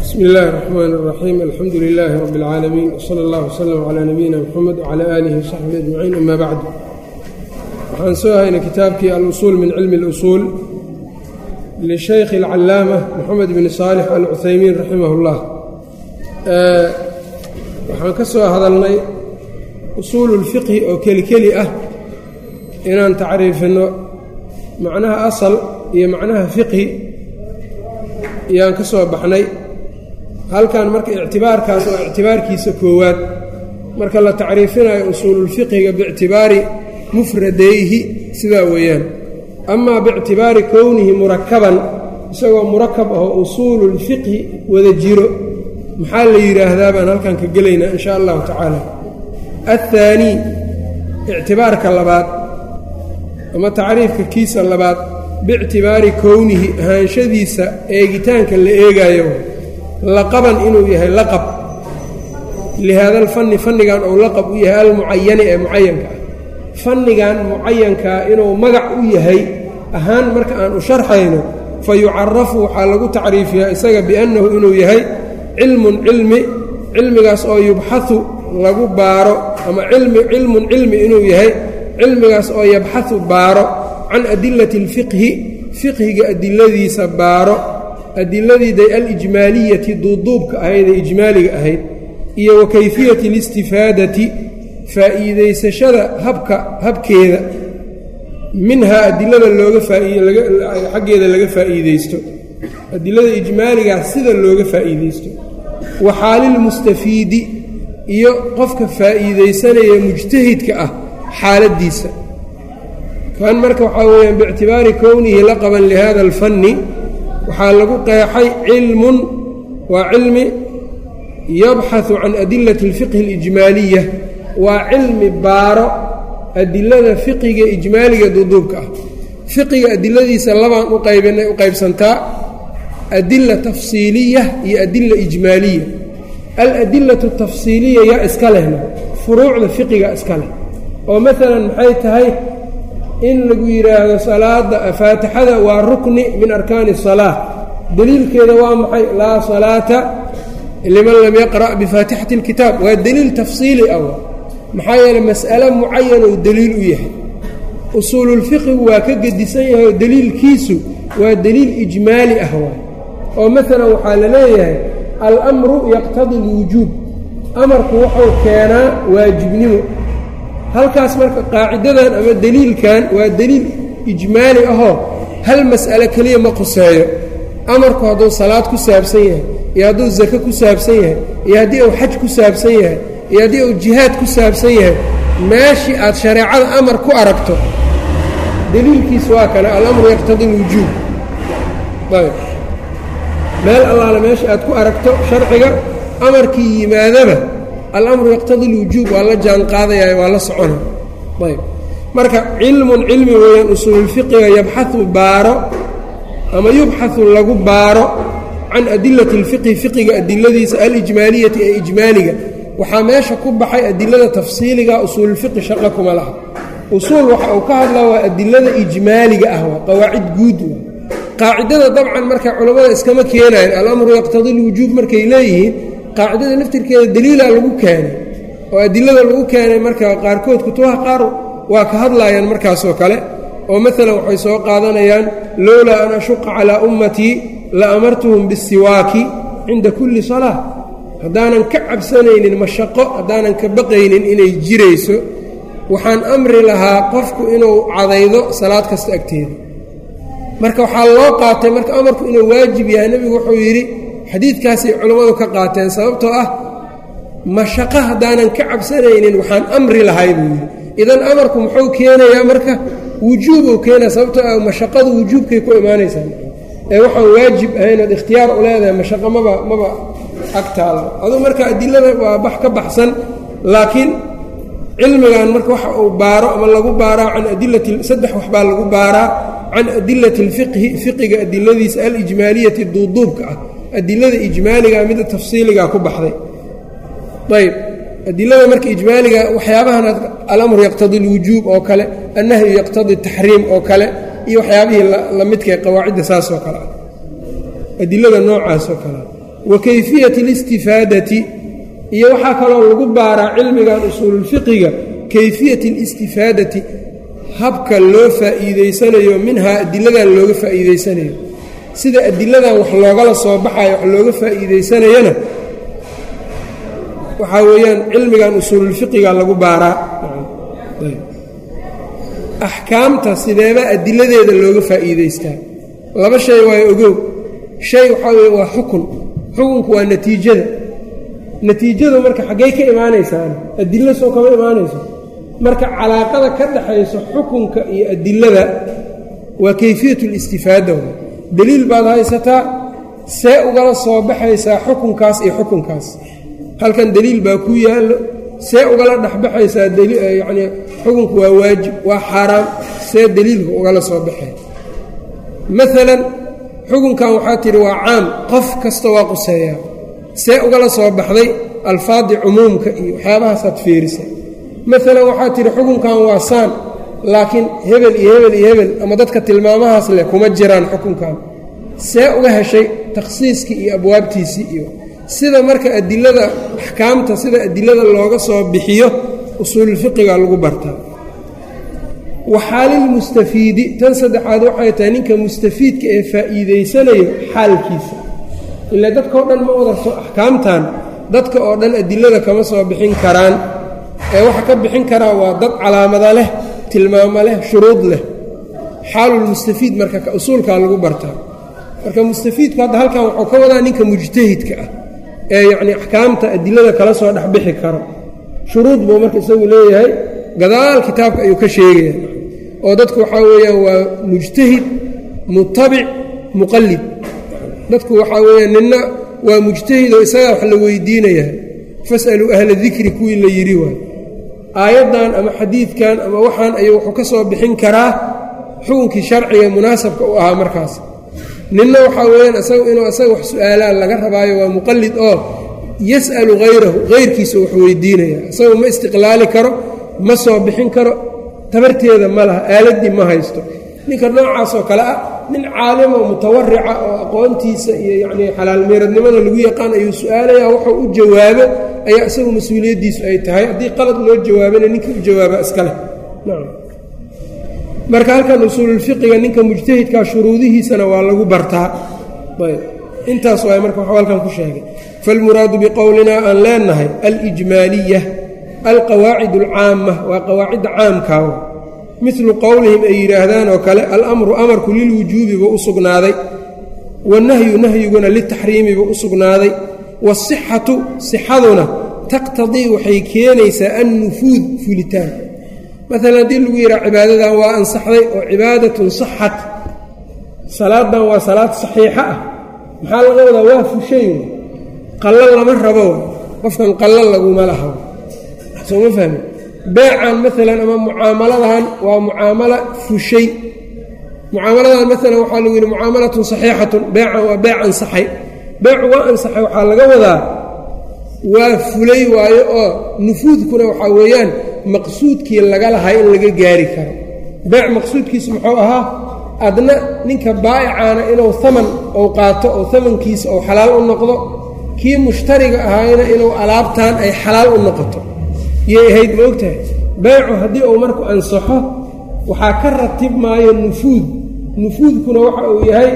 bsmi اllahi الرxman الرaxيim alxamdu لilaahi rab اlcaalamiin wslى اllah wslm clى nabiyina mxamed wclى alihi وsaxbihi ajmaciin ama bacd waxaan soo haynay kitaabkii alusuul min cilmi اlusuul lishaykhi اlcalaama moxamed bn saalix alcuthaymiin raximah اllah waxaan ka soo hadalnay usuulu اlfiqhi oo keli keli ah inaan tacriifinno macnaha asal iyo macnaha fiqhi ayaan ka soo baxnay halkan marka ictibaarkaas oo ictibaarkiisa koowaad marka la tacriifinayo usuululfiqhiga biictibaari mufradayhi sidaa weeyaan. Amaa biictibaari kownihi murakaban isagoo murakab ahoo usuululfiqhi wada jiro maxaa la yidhaahdaa baan halkan ka gelaynaa in shaa allahu tacaala. Athaanii ictibaarka labaad ama tacriifka kiisa labaad biictibaari kownihi ahaanshadiisa eegitaanka la eegaayo laqaban inuu yahay laqab. Lihaada alfanni fannigan ou laqab u yahay almucayani ee mucayanka ah fannigan mucayankaa inuu magac u yahay ahaan marka aan u sharxayno fa yucarafu waxaa lagu tacriifiyaa isaga biannahu inuu yahay cilmun cilmi cilmigaas oo yubxahu lagu baaro ama cilmun cilmi inuu yahay cilmigaas oo yabxahu baaro can adilati alfiqhi fiqhiga adiladiisa baaro adiladiiday alijmaaliyati duuduubka ahayd ee ijmaaliga ahayd iyo wa kayfiyati alistifaadati faa'iidaysashada habka habkeeda minhaa adilada looga xaggeeda laga faa'iidaysto. Adilada ijmaaligaas sida looga faa'iidaysto. Wa xaalilmustafiidi iyo qofka faa'iidaysanaya mujtahidka ah xaaladdiisa kan marka waxaa weeyaan biictibaari kownihi laqaban lihada alfanni waxaa lagu qeexay cilmun waa cilmi yabxahu can adilati alfiqhi alijmaaliya waa cilmi baaro adilada fiqiga ijmaaliga duuduubka ah. Fiqiga adiladiisa labaan u qaybinay u qaybsantaa adila tafsiiliya iyo adila ijmaaliya aladilatu tafsiiliya yaa iska lehna furuucda fiqiga iska leh. Oo maalan maxay tahay in lagu yidhaahdo salaada faatixada waa rukni min arkaani الsalaa deliilkeeda waa maxay laa salaata liman lam yaqra' bifaatixati اlkitaab waa deliil tafsiili ah maxaa yeeley mas'alo mucayan ou deliil u yahay usuululfiqigu waa ka gedisan yahay oo deliilkiisu waa deliil ijmaali ah waay oo maalan waxaa la leeyahay alamru yaqtadi اlwujuub amarku wuxuu keenaa waajibnimo halkaas marka qaacidadan ama deliilkan waa deliil ijmaali ahoo hal mas'alo keliya ma quseeyo. Amarku hadduu salaad ku saabsan yahay iyo hadduu zake ku saabsan yahay iyo haddii uu xaj ku saabsan yahay iyo haddii uu jihaad ku saabsan yahay meeshii aad shareecada amar ku aragto deliilkiisu waa kana alamru yaqtadi lwujuub ayb. Meel allaale meeshii aad ku aragto sharciga amarkii yimaadaba alamru yaqtadi lwujuub waa la jaan qaadayaa waa la socona. Ayb. Marka cilmun cilmi weeyaan usuululfiqiga yabxahu baaro ama yubxahu lagu baaro can adilati اlfiqhi fiqiga adiladiisa alijmaaliyati ee ijmaaliga. Waxaa meesha ku baxay adilada tafsiiliga usuululfiqi shaqa kuma laha. Usuul waxa uu ka hadlaa waa adilada ijmaaliga ah waa qawaacid guud. Qaacidada dabcan marka culammada iskama keenayan alamru yaqtadi lwujuub markay leeyihiin qaacidada laftirkeeda deliilaa lagu keenay oo adilada lagu keenay marka qaarkood kutubaha qaar waa ka hadlaayaan markaasoo kale oo maalan waxay soo qaadanayaan lowlaa an ashuqa calaa ummatii la amartuhum bisiwaaki cinda kulli salaa haddaanan ka cabsanaynin mashaqo haddaanan ka baqaynin inay jirayso waxaan amri lahaa qofku inuu cadaydo salaad kasta agteeda. Marka waxaa loo qaatay marka amarku inuu waajib yahay nebigu wuxuu yidhi xadiidkaasay culammadu ka qaateen sababtoo ah mashaqo haddaanan ka cabsanaynin waxaan amri lahay buu yidhi. Idan amarku muxuu keenayaa marka? Wujuubuu keenaya sababtoo ah mashaqadu wujuubkay ku imaanaysaa. Ee waxaan waajib ahayn ood ikhtiyaar u leedahay mashaqo maba maba agtaada aduu marka adilada waa bax ka baxsan laakiin cilmigan marka waxa uu baaro ama lagu baaraa can adilati saddex waxbaa lagu baaraa can adilati اlfiqhi fiqiga adiladiisa alijmaaliyati duuduubka ah adilada ijmaaliga mida tafsiiliga ku baxday. Ayb adilada marka ijmaaliga waxyaabahan alamru yaqtadi اlwujuub oo kale annahyu yaqtadi taxriim oo kale iyo waxyaabihii la midkae qawaacidda saasoo kale. Adilada noocaasoo kale. Wa kayfiyati alistifaadati iyo waxaa kaloo lagu baaraa cilmigan usuululfiqiga kayfiyati alistifaadati habka loo faa'iidaysanayo minhaa adiladan looga faa'iidaysanayo sida adiladan wax loogala soo baxayo wax looga faa'iidaysanayana waxaa weeyaan cilmigan usuululfiqiga lagu baaraa. Axkaamta sideeba adiladeeda looga faa'iidaystaa. Laba shay waayo ogow. Shay waxaa weye waa xukun. Xukunku waa natiijada. Natiijadu marka xaggey ka imaanaysaana adilo soo kama imaanayso. Marka calaaqada ka dhaxayso xukunka iyo adilada waa kayfiyat listifaada deliil baad haysataa see ugala soo baxaysaa xukunkaas iyo xukunkaas. Halkan deliil baa ku yaallo see ugala dhexbaxaysaa yacnii xukunku waa waajib waa xaaraam see deliilka ugala soo baxay. Maalan xukunkan waxaa tidhi waa caam qof kasta waa quseeyaa. See ugala soo baxday alfaadi cumuumka iyo waxyaabahaasaad fiirisay. Maalan waxaa tidhi xukunkan waa saan laakiin hebel iyo hebel iyo hebel ama dadka tilmaamahaas leh kuma jiraan xukunkan. See uga heshay takhsiiskii iyo abwaabtiisii iyo sida marka adilada axkaamta sida adilada looga soo bixiyo usuululfiqiga lagu bartaa waxaalilmustafiidi tan saddexaad waxay tahay ninka mustafiidka ee faa'iidaysanayo xaalkiisa. Ilaa dadkao dhan ma wada soo axkaamtan dadka oo dhan adilada kama soo bixin karaan. Ee waxa ka bixin karaa waa dad calaamada leh tilmaamo leh shuruud leh. Xaalulmustafiid marka usuulkaa lagu bartaa marka mustafiidku hadda halkan wuxuu ka wadaa ninka mujtahidka ah ee yacnii axkaamta adilada kala soo dhexbixi karo. Shuruud buu marka isagu leeyahay gadaal kitaabka ayuu ka sheegaya. Oo dadku waxaa weeyaan waa mujtahid mutabic muqallid. Dadku waxaa weeyaan ninna waa mujtahid oo isagaa wax la weydiinaya. Fasaluu ahla dikri kuwii la yidhi waay aayaddan ama xadiidkan ama waxaan ayuu wuxuu ka soo bixin karaa xukunkii sharciga munaasabka u ahaa markaas. Ninna waxaa weeyaan isagu inuu isaga wax su'aalaan laga rabaayo waa muqallid oo yas'alu hayrahu hayrkiisa wax weydiinaya isagu ma istiqlaali karo ma soo bixin karo tabarteeda ma laha aaladdii ma haysto. Ninka noocaasoo kale ah nin caalimo mutawarica oo aqoontiisa iyo yacnii xalaalmeeradnimada lagu yaqaan ayuu su'aalayaa wuxuu u jawaabo ayaa isagu mas'uuliyaddiisu ay tahay. Haddii qalad loo jawaabana ninka u jawaaba iska leh. Marka halkan usuululfiqiga ninka mujtahidkaa shuruudihiisana waa lagu bartaa. Intaas waay marka waxuu halkan ku sheegay. Falmuraadu biqowlinaa aan leenahay alijmaaliya alqawaacid alcaama waa qawaacidda caamkaa milu qowlihim ay yidhaahdaan oo kale alamru amarku lilwujuubi buu u sugnaaday. Wanahyu nahyiguna litaxriimi buu u sugnaaday waasixatu sixaduna taqtadii waxay keenaysaa annufuud fulitaan maalan haddii lagu yidhaha cibaadadan waa ansaxday oo cibaadatun saxat salaadan waa salaad saxiixa ah maxaa laga wadaa waa fushay qallo lama rabo qofkan qallo laguma laha sooma fahmi beecan maalan ama mucaamaladahan waa mucaamalo fushay mucaamaladan maalan waxaa lagu yidhi mucaamalatun saxiixatun beecan waa beec ansaxay beecu waa ansaxay waxaa laga wadaa waa fulay waayo oo nufuudkuna waxaa weeyaan maqsuudkii laga lahay in laga gaari karo. Beec maqsuudkiisu muxuu ahaa adna ninka baa'icaana inuu haman ou qaato oo hamankiisa ou xalaal u noqdo kii mushtariga ahaayna inuu alaabtan ay xalaal u noqoto. Yay ahayd ma ogtahay? Beecu haddii uu marku ansaxo waxaa ka ratib maayo nufuud. Nufuudkuna waxa uu yahay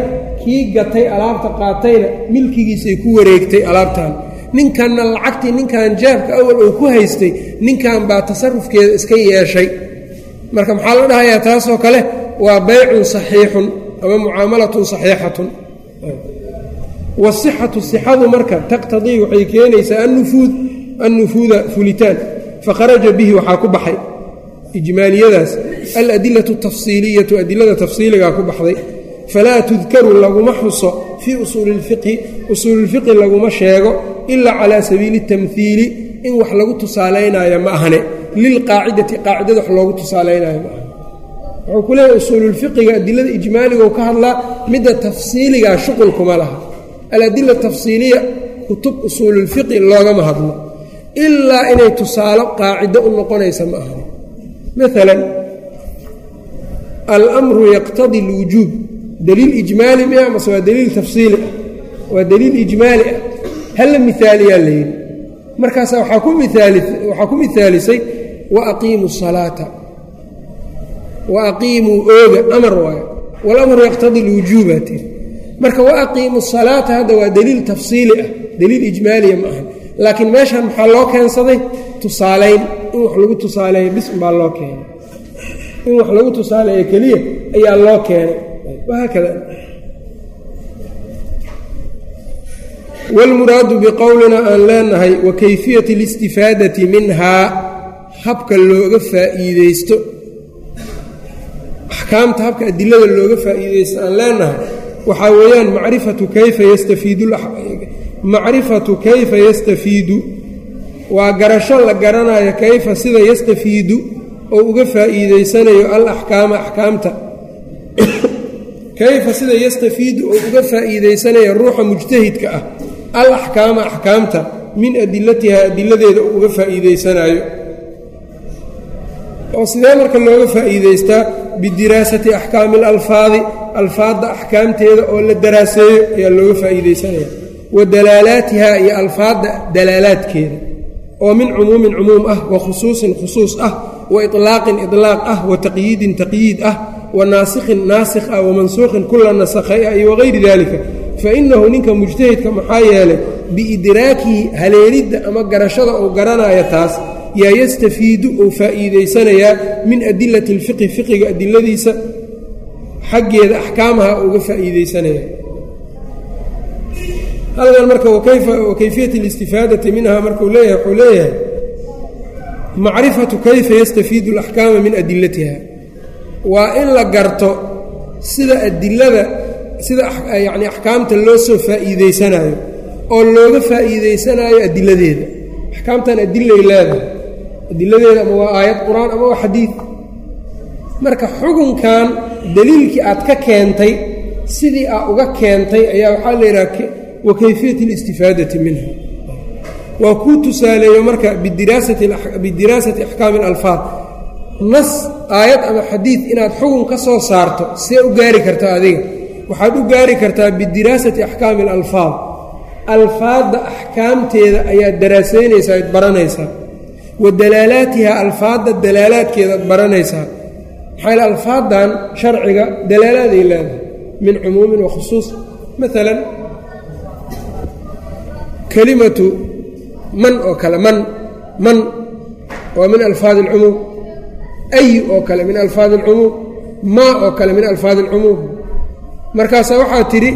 kii gatay alaabta qaatayna milkigiisay ku wareegtay alaabtan. Ninkanna lacagtii ninkan jaabka awal uu ku haystay ninkan baa tasarufkeeda iska yeeshay. Marka maxaa la dhahayaa taasoo kale waa baycun saxiixun ama mucaamalatun saxiixatun. Wasixatu sixadu marka taqtadii waxay keenaysaa annufuud annufuuda fulitaan. Fakharaja bihi waxaa ku baxay ijmaaliyadaas. Aladilatu tafsiiliyatu adilada tafsiiligaa ku baxday falaa tudkaru laguma xuso fii usuuliilfiqhi usuuliilfiqhi laguma sheego ilaa calaa sabiili اtamhiili in wax lagu tusaalaynayo ma ahne lilqaacidati qaacidada wax loogu tusaalaynaayo ma ahne wuxuu ku leeyahay usuuluulfiqiga adilada ijmaaligou ka hadlaa midda tafsiiligaa shuqulkuma laha aladila tafsiiliya kutub usuuluulfiqi loogama hadlo ilaa inay tusaalo qaacido u noqonaysa ma ahne maalan alamru yaqtadi اlwujuub daliil ijmaali mia mase waa daliil tafsiili ah waa daliil ijmaali ah hala miaaliyaa la yidhi markaasa waxaa ku miaalisay wa aqiimu salaata wa aqiimuu ooga amar waayo walamru yaqtadi lwujuuba tiri marka wa aqiimu salaata hadda waa daliil tafsiili ah daliil ijmaaliya ma ahan laakiin meeshan maxaa loo keensaday tusaalayn in wax lagu tusaaleeyo bis unbaa loo keenay in wax lagu tusaaleeyo keliya ayaa loo keenay wاlmuraadu biqowlina aan leenahay wa kayfiyati اlistifaadati minhaa habka looga faa'iideysto axkaamta habka adilada looga faa'iideysto aan leenahay waxaa weeyaan macrifatu kayfa yastafiidu macrifatu kayfa yastafiidu. Waa garasho la garanayo kayfa sida yastafiidu oo uga faa'iideysanayo alaxkaama axkaamta kayfa sida yastafiidu oo uga faa'iideysanayo ruuxa mujtahidka ah al axkaama axkaamta min adilatiha adiladeeda uu uga faa'iideysanayo oo sidee marka looga faa'iideystaa bidiraasati axkaami alalfaadi alfaadda axkaamteeda oo la daraaseeyo ayaa looga faa'iideysanaya wa dalaalaatiha iyo alfaadda dalaalaadkeeda oo min cumuumin cumuum ah wa khusuusin khusuus ah wa iطlaaqin iطlaaq ah wa taqyiidin taqyiid ah wa naasikhin naasikh ah wa mansuuqin kula nasakhay ah iyo wagayri dalika fainahu ninka mujtahidka maxaa yeelay biidraakihi haleelidda ama garashada uu garanaya taas yaa yastafiidu uu faa'iideysanayaa min adilati اlfiqhi fiqiga adiladiisa xaggeeda axkaamaha uga faa'iideysanaya halkan marka wakayfiyat اlistifaadati minha markuu leeyahay wuxuu leeyahay macrifatu kayfa yastafiidu اlaxkaama min adilatiha waa in la garto sida adilada sida yacni axkaamta loo soo faa'iideysanayo oo looga faa'iideysanayo adiladeeda. Axkaamtan adilay leedahay. Adiladeeda ama waa aayad qur'aan ama waa xadiid. Marka xukunkan daliilkii aad ka keentay sidii aad uga keentay ayaa waxaa la yidhaha wa kayfiyat اlistifaadati minha waa kuu tusaaleeyo marka bidiraasati axkaami اlalfaad nas aayad ama xadiid inaad xukun ka soo saarto see u gaari kartaa adiga. Waxaad u gaari kartaa bidiraasati axkaami alalfaad. Alfaadda axkaamteeda ayaad daraasaynaysaa ad baranaysaa wa dalaalaatiha alfaadda dalaalaadkeedaad baranaysaa maxaa alfaaddan sharciga dalaalaaday leedahay min cumuumin wa khusuus. Maalan kelimatu man oo kale man man waa min alfaadi alcumuum ay oo kale min alfaadi alcumuum maa oo kale min alfaadi alcumuum markaasaa waxaa tidhi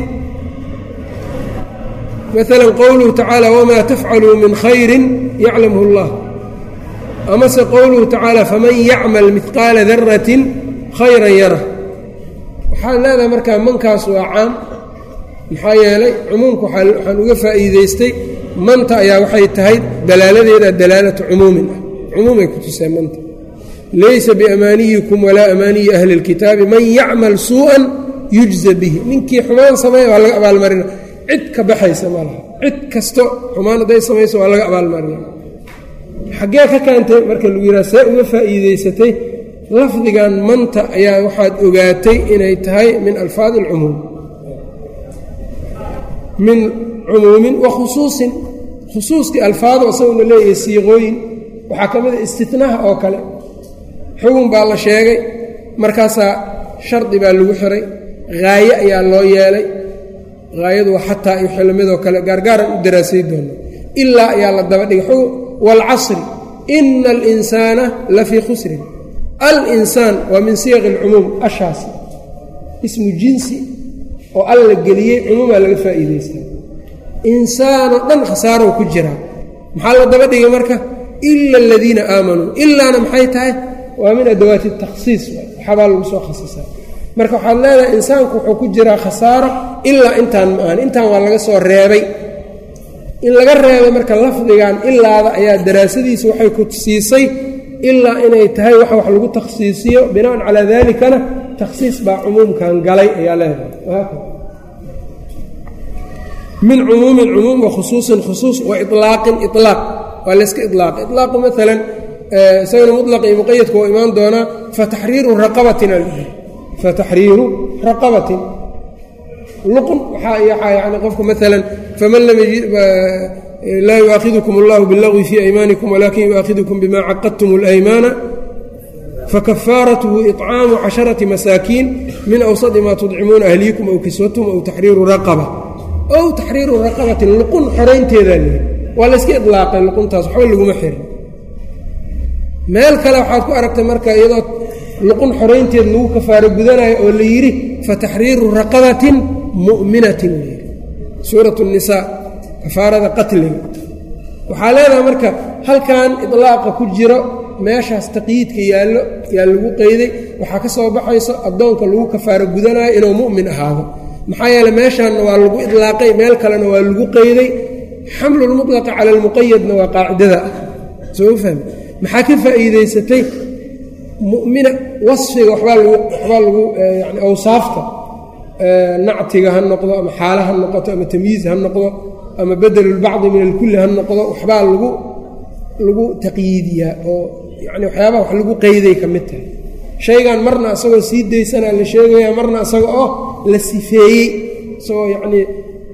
maalan qowluhu tacaala wamaa tafcaluu min khayrin yaclamhu اllah amase qowluhu tacaala faman yacmal midqaala daratin khayran yara waxaad leedahay markaa mankaas waa caam maxaa yeelay cumuumka waxaan uga faa'iidaystay manta ayaa waxay tahay dalaaladeeda dalaalatu cumuumin ah cumuumay ku tuseen manta laysa biamaaniyikum walaa amaaniyi ahli اlkitaabi man yacmal suu'an yujza bihi. Ninkii xumaan sameeya waa laga abaalmarina. Cid ka baxaysa ma cid kasto xumaan hadday samayso waa laga abaalmarina. Xaggee ka keentay marka lagu yidhaha see uga faa'iidaysatay lafdigan manta ayaa waxaad ogaatay inay tahay min alfaadi alcumuum. Min cumuumin wa khusuusin. Khusuuskii alfaado isaguna leeyahay siiqooyin waxaa ka mid a istinaha oo kale xugun baa la sheegay markaasaa shardi baa lagu xiray haaye ayaa loo yeelay. Haayadu xataa iyo xilmidoo kale gaargaaran u daraasay doona ilaa ayaa la daba dhigay waalcasri ina alinsaana la fii khusrin. Alinsaan waa min siyaqi alcumuum ashaasi. Ismu jinsi oo alla geliyey cumuumaa laga faa'iidaystaa insaanoo dhan khasaarow ku jiraa maxaa la daba dhigay marka? Ila aladiina aamanuu ilaana maxay tahay waa min adawaati takhsiis waxabaa lagu soo khasisaa marka waxaad leedahay insaanku wuxuu ku jiraa khasaaro ilaa intaan ma ahan. Intaan waa laga soo reebay. In laga reebay marka lafdigan ilaada ayaa daraasadiisa waxay ku siisay ilaa inay tahay wax wax lagu takhsiisiyo. Binaan calaa dalikana takhsiis baa cumuumkan galay ayaa leedahay. Min cumuumin cumuum wa khusuusin khusuus wa ilaaqin ilaaq waa layska ilaaqay ilaaqu maalan isagana muطlaq iyo muqayadka waa imaan doonaa fataxriiru raqabatin al fataxriiru raqabatin luqun waxaa yani qofka maalan faman lam laa yuaakidukum allahu biاllagwi fii aymaanikum walakin yuaakidukum bima caqadtum اlaymaana fakafaaratuhu iطcaamu casharati masaakiin min awsadi maa tudcimuuna ahliyikum aw kiswatum aw taxriiru raqaba ow taxriiru raqabatin luqun xoraynteedaa lihi waa layska ilaaqay luquntaas waxba laguma xirin meel kale waxaad ku aragtay marka iyadoo luqun xoraynteed lagu kafaaro gudanayo oo la yidhi fataxriiru raqabatin mu'minatin la yidhi. Suurat nisaa kafaarada qatliga waxaa leedahay marka halkan idlaaqa ku jiro meeshaas taqyiidka yaallo yaa lagu qeyday waxaa ka soo baxayso addoonka lagu kafaaro gudanayo inuu mu'min ahaado. Maxaa yeele meeshaanna waa lagu idlaaqay meel kalena waa lagu qeyday. Xamlulmutlaqa cala almuqayadna waa qaacidada. Ah soo fahmi maxaa ka faa'iidaysatay mu'mina wasfiga waxbaa lagu waxbaa lagu yani awsaafta nactiga ha noqdo ama xaala ha noqoto ama tamyiiz ha noqdo ama bedelulbacdi min alkulli ha noqdo waxbaa lagu lagu taqyiidiyaa oo yani waxyaabaha wax lagu qeyday ka mid tahay. Shaygan marna isagoo sii daysanaa la sheegaya marna isaga oo la sifeeyey isagoo yacnii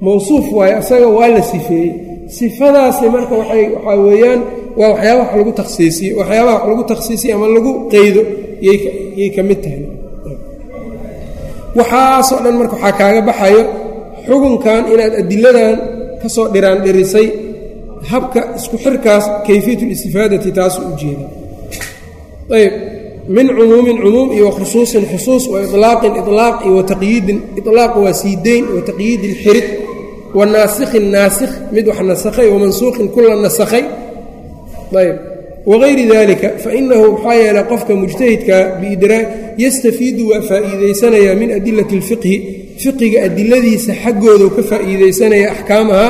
mawsuuf waayo isaga waa la sifeeyey. Sifadaasi marka waay waxaa weeyaan waa waxyaabaha wax lagu takhsiisiyo waxyaabaha wax lagu takhsiisiyo ama lagu qeydo yay ka mid tahay. Waxaasoo dhan marka waxaa kaaga baxayo xukunkan inaad adiladan ka soo dhiraan dhirisay habka isku xirkaas kayfiyat listifaadati taasu u jeeda. Ayb min cumuumin cumuum iyo wakhusuusin khusuus wa ilaaqin ilaaq iyo wataqyiidin ilaaq waa siideyn wa taqyiidin xirid wa naasikhin naasikh mid wax nasakhay wa mansuuqin kula nasakhay ayb wagayri dalika fainahu maxaa yeelay qofka mujtahidka yastafiidu waa faa'iidaysanayaa min adilati اlfiqhi fiqiga adiladiisa xaggoodu ka faa'iidaysanaya axkaamaha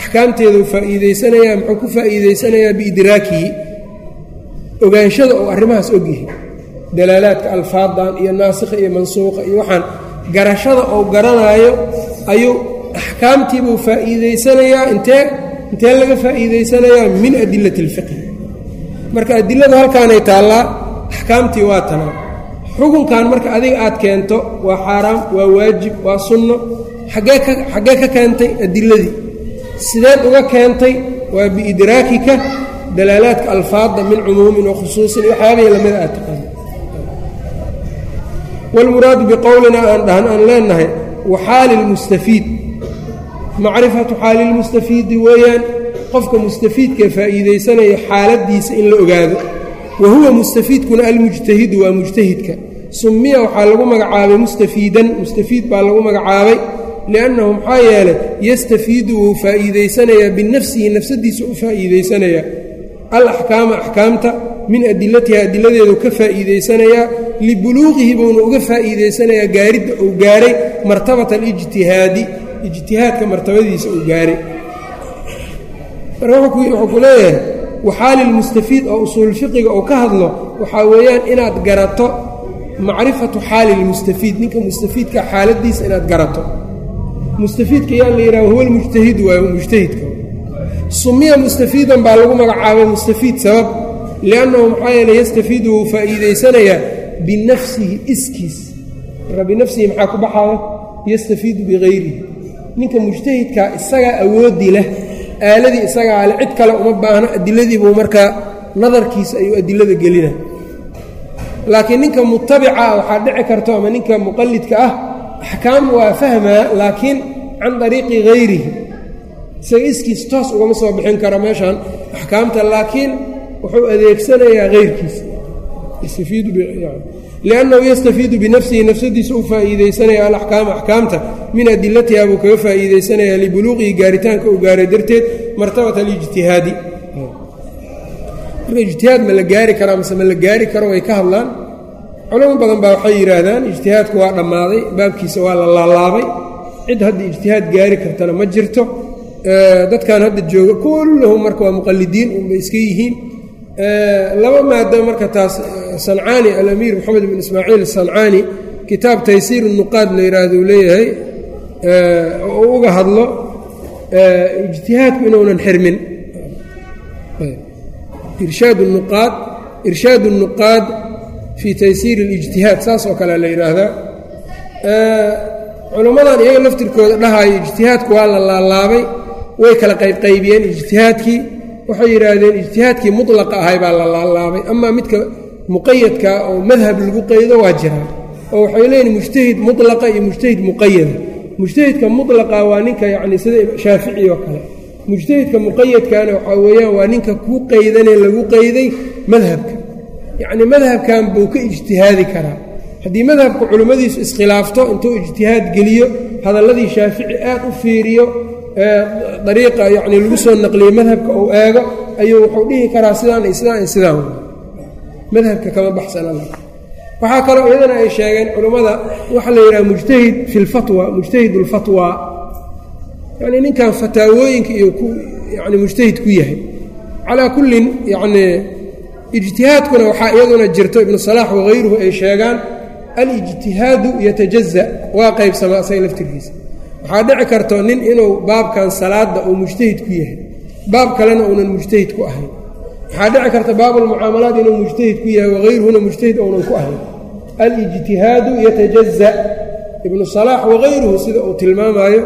axkaamteedu faa'iidaysanayaa muxuu ku faa'iidaysanayaa biidraakihi ogaanshada oo arrimahaas ogyahay dalaalaadka alfaadan iyo naasikha iyo mansuuqa iyo waxaan garashada oo garanaayo ayuu axkaamtiibuu faa'iidaysanayaa intee intee laga faa'iidaysanayaa min adilati اlfiqhi marka adiladu halkaanay taallaa axkaamtii waa tanaa xukunkan marka adiga aad keento waa xaaraam waa waajib waa sunno. Xaggee ka xaggee ka keentay adiladii sideed uga keentay waa biidraakika dalaalaadka alfaadda min cumuumin wa khusuusin. Waxyaabihii lamida aad taqaana wاlmuraadu biqowlina aan dhahan aan leenahay waxaali lmustafiid macrifatu xaali lmustafiidi weeyaan qofka mustafiidkae faa'iidaysanaya xaaladiisa in la ogaado. Wa huwa mustafiidkuna almujtahidu waa mujtahidka. Sumiya waxaa lagu magacaabay mustafiidan mustafiid baa lagu magacaabay liannahu maxaa yeelay yastafiidu wuu faa'iidaysanayaa binafsihi nafsadiisa u faa'iidaysanayaa alaxkaama axkaamta min adilatiha adiladeedu ka faa'iidaysanayaa libuluuqihi buuna uga faa'iidaysanayaa gaaridda uu gaaray martabata alijtihaadi ijtihaadka martabadiisa uu gaaray marka wuxuu ku leeyahay waxaali lmustafiid oo usuul fiqiga uu ka hadlo waxaa weeyaan inaad garato macrifatu xaali lmustafiid ninka mustafiidka xaaladiisa inaad garato. Mustafiidka yaa la yidhaha huwa lmujtahidu waayo mujtahidka. Sumiya mustafiidan baa lagu magacaabay mustafiid sabab liannahu maxaa yeele yastafiidu wuu faa'iidaysanayaa binafsihi iskiis. Marka binafsihi maxaa ku baxaaya yastafiidu bikayrihi ninka mujtahidkaa isagaa awoodi leh aaladii isagaa ale cid kale uma baahno adiladii buu markaa nadarkiisa ayuu adilada gelina. Laakiin ninka mutabica waxaa dhici karto ama ninka muqalidka ah axkaam waa fahmaa laakiin can dariiqi hayrihi isaga iskiis toos ugama soo bixin karo meeshan axkaamta laakiin wuxuu adeegsanayaa hayrkiisa liannahu yastafiidu binafsihi nafsadiisa u faa'iidaysanaya alaxkaama axkaamta min adilatiha buu kaga faa'iidaysanayaa libuluuqihi gaaritaanka uu gaaray darteed martabata alijtihaadi marka ijtihaad ma la gaari karaa mase ma la gaari karo way ka hadlaan culamo badan baa waxay yidhaahdaan ijtihaadku waa dhammaaday baabkiisa waa la laalaabay cid hadda ijtihaad gaari kartana ma jirto dadkan hadda jooga kulluhum marka waa muqalidiin unbay iska yihiin laba maado marka taas sancaani alamiir moxamed bin ismaaciil sancaani kitaab taysiir nuqaad la yidhaahdo uu leeyahay oo uga hadlo ijtihaadku inuunan xirmin irshaad nuqaad irshaad الnuqaad fii taysiir اlijtihaad saas oo kale la yidhaahdaa culimmadan iyaga laftirkooda dhahayo ijtihaadku waa la laalaabay way kala qaybqaybiyeen ijtihaadkii waxay yidhaahdeen ijtihaadkii mutlaqa ahay baa la laalaabay. Amaa midka muqayadka oo madhab lagu qaydo waa jiraa oo waxay leeyihiin mujtahid mutlaqa iyo mujtahid muqayada mujtahidka mutlaqa waa ninka yacni sida shaafici oo kale. Mujtahidka muqayadkana waxaa weeyaan waa ninka kuu qaydanee lagu qayday madhabka. Yacni madhabkan buu ka ijtihaadi karaa. Haddii madhabka culimmadiisu iskhilaafto intuu ijtihaad geliyo hadalladii shaafici aad u fiiriyo dariiqa yacni lagu soo naqliyo madhabka uu eego ayuu wuxuu dhihi karaa sidaan iyo sidaan iyo sidaan. Madhabka kama baxsana waxaa kaloo iyadana ay sheegeen culimmada waxaa la yidhaha mujtahid fi lfatwa mujtahid ulfatwa yacni ninkan fataawooyinka iyo ku yani mujtahid ku yahay. Calaa kullin yacnii ijtihaadkuna waxaa iyaduna jirto ibnu salaax wahayruhu ay sheegaan alijtihaadu yatajaza waa qaybsamaa asaga laftirkiisa waxaa dhici karto nin inuu baabkan salaada uu mujtahid ku yahay. Baab kalena uunan mujtahid ku ahayn. Waxaa dhici karta baabulmucaamalaat inuu mujtahid ku yahay wahayruhuna mujtahid uunan ku ahayn. Alijtihaadu yatajaza. Ibnu salaax wahayruhu sida uu tilmaamaayo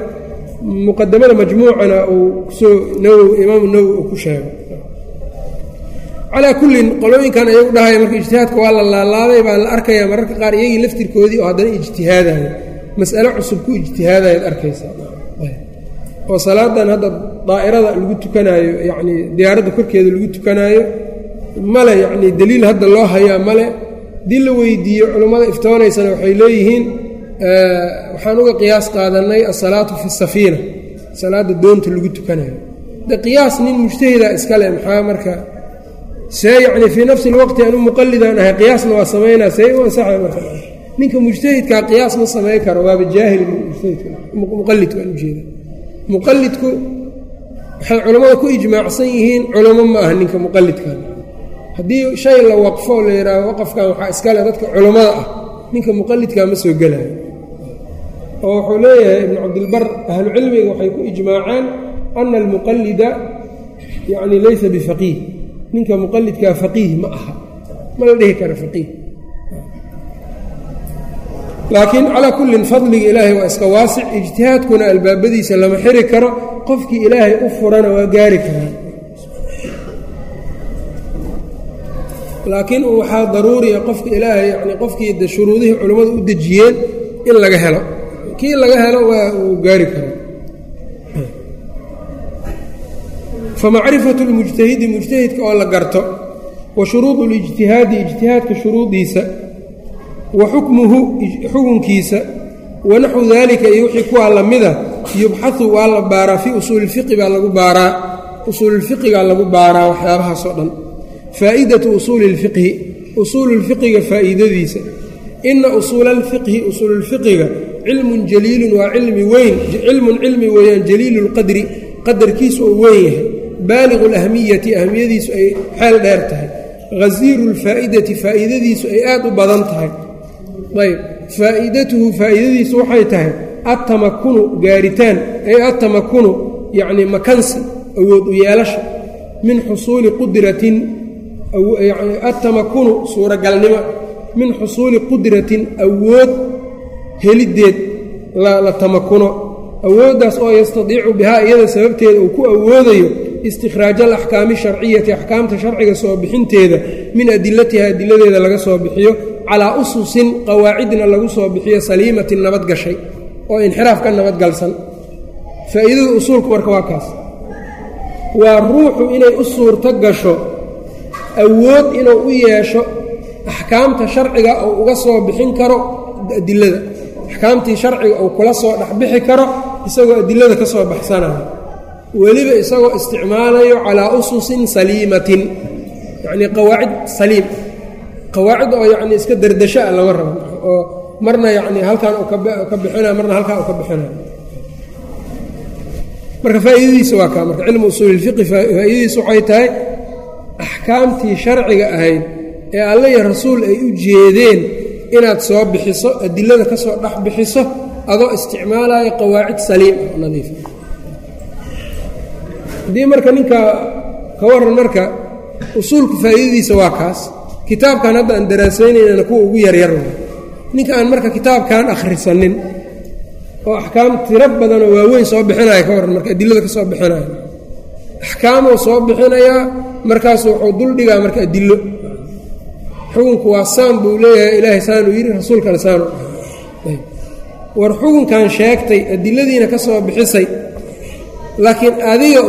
muqadamada majmuucana uu ku soo nawowi imaamu nawowi uu ku sheego calaa kullin qolooyinkan ayagu dhahaya marka ijtihaadka waa la laalaabay baa la arkaya mararka qaar iyagii laftirkoodii oo haddana ijtihaadaya mas'alo cusub ku ijtihaadayaad arkaysaa oo salaadan hadda daa'irada lagu tukanaayo yacnii diyaaradda korkeeda lagu tukanaayo male yacnii deliil hadda loo hayaa male haddii la weydiiyo culummada iftoonaysana waxay leeyihiin waxaan uga qiyaas qaadannay asalaatu fi safiina salaadda doonta lagu tukanayo de qiyaas nin mujtahida iskale maxaa marka see yacni fii nafsi lwaqti anu muqalidaan ahay qiyaasna waa samaynaa see u ansaxay marka ninka mujtahidkaa qiyaas ma samayn karo waaba jaahil mujtahidmuqalidku aan ujeeda muqalidku waxay culammada ku ijmaacsan yihiin culamo ma aha ninka muqalidkan haddii shay la waqfo la yidhaaho waqafkan waxaa iskale dadka culammada ah. Ninka muqalidkaa ma soo gelayo. Oo wuxuu leeyahay ibnu cabdilbar ahlucilmiga waxay ku ijmaaceen ana almuqalida yacni laysa bifaqiih ninka muqalidkaa faqiih ma aha. Ma la dhihi karo faqiih laakiin calaa kullin fadliga ilaahay waa iska waasic ijtihaadkuna albaabadiisa lama xiri karo qofkii ilaahay u furana waa gaari karaa. Laakiin waxaa daruuriya qofka ilaahay yani qofkii de shuruudihii culimmadu u dejiyeen in laga helo. Kii laga helo waa uu gaari karaa. Famacrifatu lmujtahidi mujtahidka oo la garto wa shuruudu lijtihaadi ijtihaadka shuruudiisa wa xukmuhu xukunkiisa wanaxwu daalika iyo wixii kuwaa lamida yubxau waa la baaraa fii usuulifiqi baa lagu baaraa usuululfiqigaa lagu baaraa waxyaabahaas dhan. Faa'idatu usuuli اlfiqhi usuululfiqiga faa'iidadiisa. Ina usuula alfiqhi usuululfiqiga cilmun jaliilun waa cilmi weyn cilmun cilmi weeyaan jaliilu lqadri qadarkiisu uu weyn yahay. Baaligu lahmiyati ahmiyadiisu ay xeel dheer tahay. Hasiiru lfaa'idati faa'iidadiisu ay aad u badan tahay ayb faa'iidatuhu faa'iidadiisu waxay tahay attamakunu gaaritaan ay attamakunu yacni makansi awood u yeelasha min xusuuli qudratin attamakunu suuragalnimo min xusuuli qudratin awood heliddeed la tamakuno awooddaas oo yastadiicu bihaa iyada sababteeda uu ku awoodayo istikhraaja alaxkaami sharciyati axkaamta sharciga soo bixinteeda min adilatiha adiladeeda laga soo bixiyo calaa ususin qawaacidna lagu soo bixiyo saliimatin nabadgashay oo inxiraaf ka nabadgalsan faa'iidada usuulku marka waa kaas. Waa ruuxu inay u suurto gasho awood inuu u yeesho axkaamta sharciga uu uga soo bixin karo adilada. Axkaamtii sharciga uu kula soo dhexbixi karo isagoo adilada ka soo baxsanayo weliba isagoo isticmaalayo calaa ususin saliimatin. Yacnii qawaacid saliim qawaacid oo yacni iska dardasho ah lama rabo oo marna yacni halkan ka bixinayo marna halkan uu ka bixinayo marka faa'iidadiisa waa kaa marka cilmu usuulilfiqi faa'iidadiisa waxay tahay axkaamtii sharciga ahayd ee alle iyo rasuul ay u jeedeen inaad soo bixiso adilada ka soo dhex bixiso adoo isticmaalayo qawaacid saliim oo nadiifa haddii marka ninka ka waran marka usuulka faa'iidadiisa waa kaas kitaabkan hadda aan daraasaynayna kuwa ugu yaryar. Ninka aan marka kitaabkan akhrisanin oo axkaam tiro badanoo waaweyn soo bixinaya ka waran marka adilada ka soo bixinaya. Axkaamuu soo bixinayaa markaasu wuxuu duldhigaa marka adilo xukunku waa saan buu leeyahay ilaahay saanuu yidhi rasuulkana saanu. War xukunkan sheegtay adiladiina ka soo bixisay laakiin adiga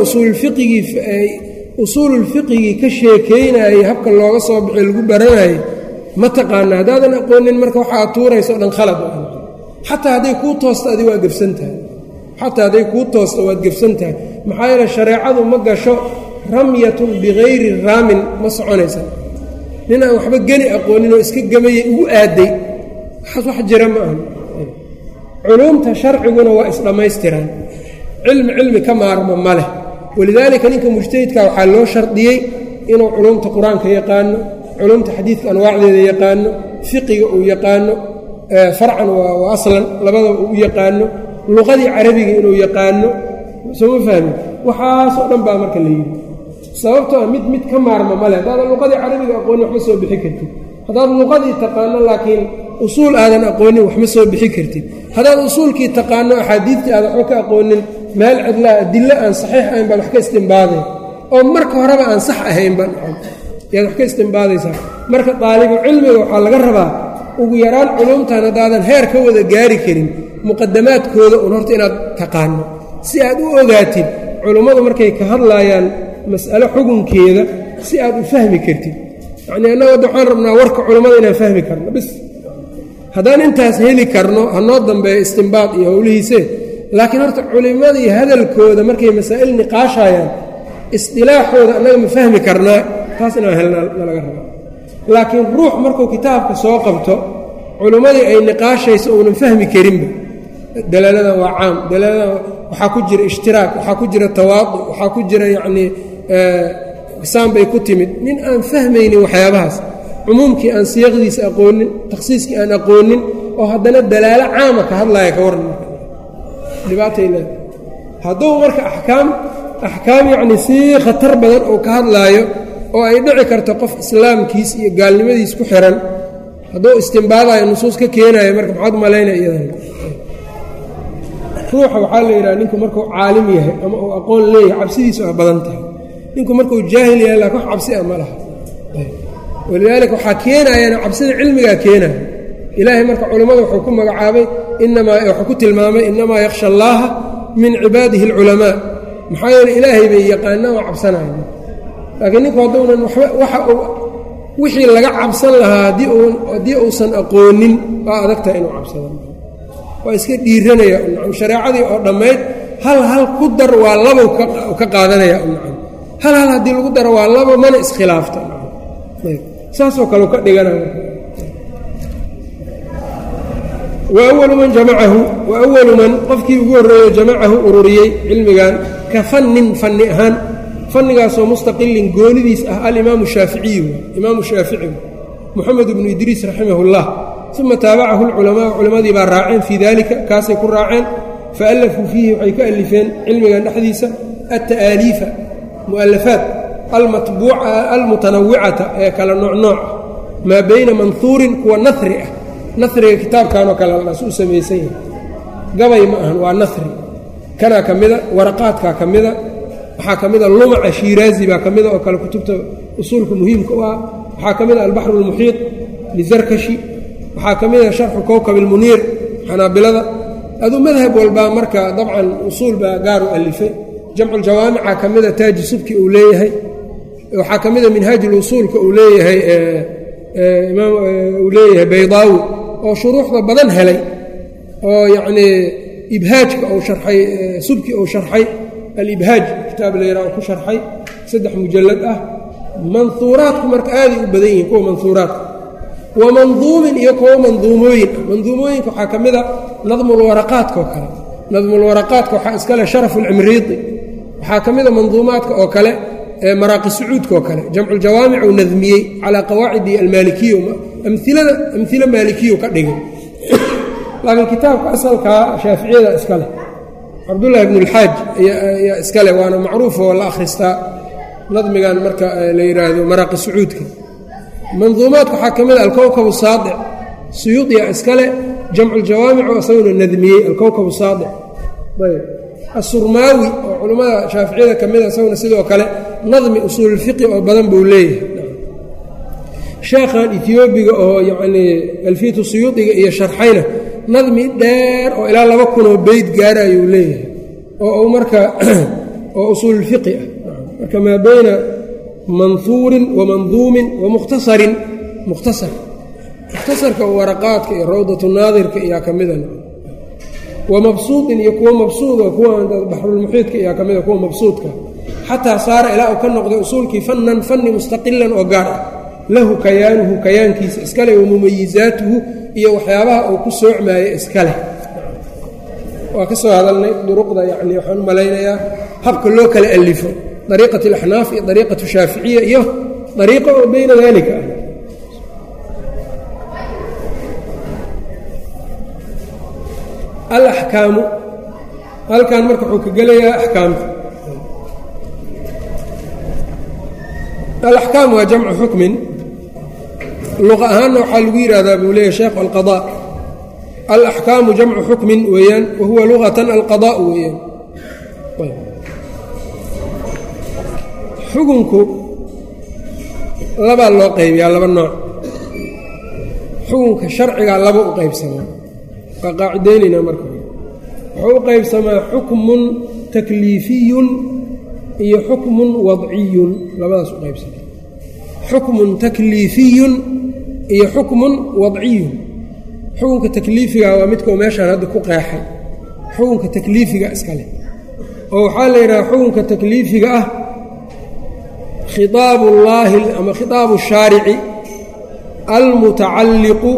usuululfiqigii ka sheekeynayay habka looga soo bixi lagu baranayay ma taqaana haddaadan aqoonin marka waxa aad tuurayso o dhan khalad xataa hadday kuu toosto adi waa gebsan tahay. Xataa hadday kuu toosto waad gebsan tahay. Maxaa yeele shareecadu ma gasho ramyatun bikayri raamin ma soconaysa nin aan waxba geni aqoonin oo iska gamaya ugu aaday waxaas wax jira ma aha culuumta sharciguna waa isdhammaystiraan cilmi cilmi ka maarmo ma leh walidaalika ninka mujtahidka waxaa loo shardiyey inuu culuumta qur'aanka yaqaano culuumta xadiidka anwaacdeeda yaqaano fiqiga uu yaqaano farcan waa aslan labadaba uu yaqaano luqadii carabiga inuu yaqaano sooma fahmi waxaasoo dhan baa marka la yidhi sababtoo mid mid ka maarmo male haddaadan luqadii carabiga aqoonin waxma soo bixi kartid haddaad luqadii taqaano laakiin usuul aadan aqoonin waxma soo bixi kartid haddaad usuulkii taqaano axaadiidtii aadan waxba ka aqoonin meel cidlaa adillo aan saxiix ahayn baad wax ka istimbaadaya oo marka horeba aan sax ahayn baan yaad wax ka istimbaadaysaa marka daalibu cilmiga waxaa laga rabaa ugu yaraan culumtan haddaadan heer ka wada gaari karin muqadamaadkooda un horta inaad taqaano. Si aad u ogaatid culummadu markay ka hadlaayaan mas'alo xukunkeeda si aad u fahmi kartid. Yacnii annaga hadda waxaan rabnaa warka culummada inaan fahmi karno bis. Haddaan intaas heli karno hanoo dambeeyo istimbaad iyo howlihiise laakiin horta culimmadii hadalkooda markay masaa'il niqaashayaan isdilaaxooda annaga ma fahmi karnaa taas inaan helnaa nalaga rabaa laakiin ruux markuu kitaabka soo qabto culimmadii ay niqaashayso uunan fahmi karinba. Dalaaladan waa caam dalaaladan waxaa ku jira ishtiraak waxaa ku jira tawaadu waxaa ku jira yacnii saan bay ku timid. Nin aan fahmaynin waxyaabahaas cumuumkii aan siyaqdiisa aqoonin takhsiiskii aan aqoonin oo haddana dalaalo caama ka hadlaya ka waran marka dhibaatay leedahay hadduu marka axkaam axkaam yacnii sii khatar badan oo ka hadlaayo oo ay dhici karto qof islaamkiis iyo gaalnimadiis ku xiran hadduu istimbaadayo nusuus ka keenayo marka maxaad malaynaya iyadan ruuxa waxaa la yidhaha ninku markuu caalim yahay ama uu aqoon leeyahay cabsidiisu a badan tahay. Ninku markuu jaahil yahay laakin wax cabsi a ma laha. Walidaalika waxaa keenayana cabsida cilmigaa keenaya ilaahay marka culimmada wuxuu ku magacaabay inamaa wuxuu ku tilmaamay inamaa yakhsha allaaha min cibaadihi alculamaa maxaa yeele ilaahay bay yaqaanaan oo cabsanaya laakiin ninku hadduunan waxa wixii laga cabsan lahaa haddii uusan aqoonin waa adagtahay inuu cabsado waa iska dhiiranaya nacam shareecadii oo dhammayd hal hal ku dar waa labow ka qaadanaya nacam hal hal haddii lagu daro waa labo mana iskhilaafta saasoo kaleu ka dhiganaya wa awalu man jamacahu wa awalu man qofkii ugu horreeyo jamacahu ururiyey cilmigan ka fannin fanni ahaan fannigaasoo mustaqilin goonidiis ah alimaamu shaaficiyu imaamu shaafici moxamed ibnu idriis raximah اllah uma taabacahu lculamaau culammadii baa raaceen fii dalika kaasay ku raaceen faallafuu fiihi waxay ka alifeen cilmigan dhexdiisa alta'aaliifa mu'alafaat almutanawicata ee kala nooc nooc maa bayna manhuurin kuwa nahri ah nahriga kitaabkanoo kale laas u samaysan yahay gabay ma ahan waa nahri kanaa ka mida waraqaadkaa ka mida waxaa ka mida lumaca shiiraazi baa ka mida oo kale kutubta usuulka muhiimka u ah waxaa ka mida albaxru اlmuxiiط lizarkashi waxaa ka mida sharxu kowkab اlmuniir xanaabilada aduu madhab walbaa marka dabcan usuul baa gaar u alifay jamcu ljawaamica ka mida taaji subki uu leeyahay waxaa ka mida minhaaj اlusuulka uu leeyahay uu leeyahay baydaawi oo shuruuxda badan helay oo yacnii ibhaajka uu sharxay subki uu sharxay alibhaaj kitaab la yidhaha ku sharxay saddex mujallad ah manhuuraadku marka aaday u badan yihiin kuwa manhuuraadka wa manduumin iyo kuwa manduumooyin. Ah manduumooyinka waxaa ka mid a nadmulwaraqaadka oo kale. Nadmulwaraqaadka waxaa iska leh sharafu alcimriidi waxaa ka mida manduumaadka oo kale maraaqi sacuudka oo kale jamculjawaamic uu nadmiyey calaa qawaacidi almaalikiya amilada amhilo maalikiyu ka dhigay. Laakiin kitaabka asalkaa shaaficiyada iska leh cabdullaahi bn اlxaaj ayaa iska leh waana macruuf oo la akhristaa nadmigan marka la yidhaahdo maraaqi sacuudka. Manduumaadka waxaa ka mid a alkowkab saadic suyuudiya iska leh jamculjawaamic oo isaguna nadmiyey alkowkab saadic. Ayb. Asurmaawi oo culammada shaaficiyada ka mida isaguna sidoo kale nadmi usuululfiqi oo badan buu leeyahay sheekhan etiyoobiga oo yacnii alfiyatu suyuudiga iyo sharxayna nadmi dheer oo ilaa laba kunoo beyd gaarayuu leeyahay oo uu marka oo usuululfiqi ah. Marka maa bayna manhuurin wa manduumin wa mukhtasarin mukhtasar. Mukhtasarka waraqaadka iyo rawdatu naadirka iyaa ka mida wa mabsuudin iyo kuwo mabsuuda kuwa baxrulmuxiidka iyaa ka mida kuwa mabsuudka xataa saara ilaa uu ka noqday usuulkii fannan fanni mustaqilan oo gaar ah. Lahu kayaanuhu kayaankiisa iskale wa mumayizaatuhu iyo waxyaabaha uu ku soocmaayo iskaleh waa ka soo hadalnay duruqda yacni waxaan u malaynayaa habka loo kala alifo. Dariiqat alaxnaaf iyo dariiqatu shaaficiya iyo dariiqa oo beyna daalika ah. Alaxkaamu halkan marka wuxuu ka gelayaa axkaamta alaxkaam waa jamcu xukmin. Luqa ahaanna waxaa lagu yidhahdaa buu leeyahy sheekh alqadaa. Alaxkaamu jamcu xukmin weeyaan wa huwa luqatan alqadaa weeyaan. Xukunku labaa loo qaybiyaa laba nooc. Xukunka sharcigaa laba u qaybsamaa. Waa qaacidaynayna marka. Wuxuu u qaybsamaa xukmun takliifiyun iyo xukmun wadciyun. Labadaas u qaybsama xukmun takliifiyun iyo xukmun wadciyun. Xukunka takliifiga waa midkau meeshaan hadda ku qeexay. Xukunka takliifiga iska leh. Oo waxaa la yidhaha xukunka takliifiga ah khiaabu llaahi ama khitaabu shaarici almutacalliqu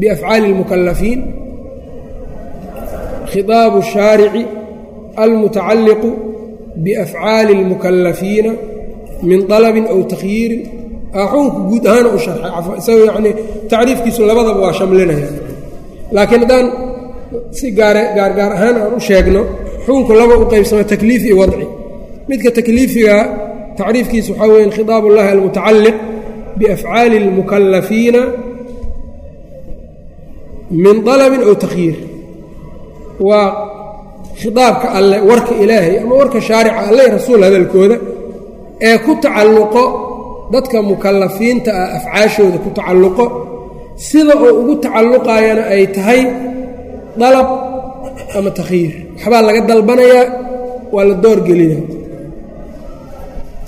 biafcaali اlmukalafiin khitaabu shaarici almutacalliqu biafcaali اlmukalafiina min dalabin aw takhyiirin xukunka guud ahaana u sharxay cafwa isagoo yacnii tacriifkiisu labadaba waa shamlinaya. Laakiin haddaan si gaargaar ahaan aan u sheegno xukunku laba u qaybsama takliif iyo wadci. Midka takliifiga tacriifkiisu waxaa weya khitaab ullahi almutacalliq biafcaali اlmukalafiina min dalabin aw takhyiir. Waa khitaabka alle warka ilaahay ama warka shaarica alle rasuul hadalkooda ee ku tacalluqo dadka mukalafiinta ah afcaashooda ku tacalluqo sida oo ugu tacalluqayana ay tahay dalab ama takhyiir waxbaa laga dalbanayaa waa la doorgelinaa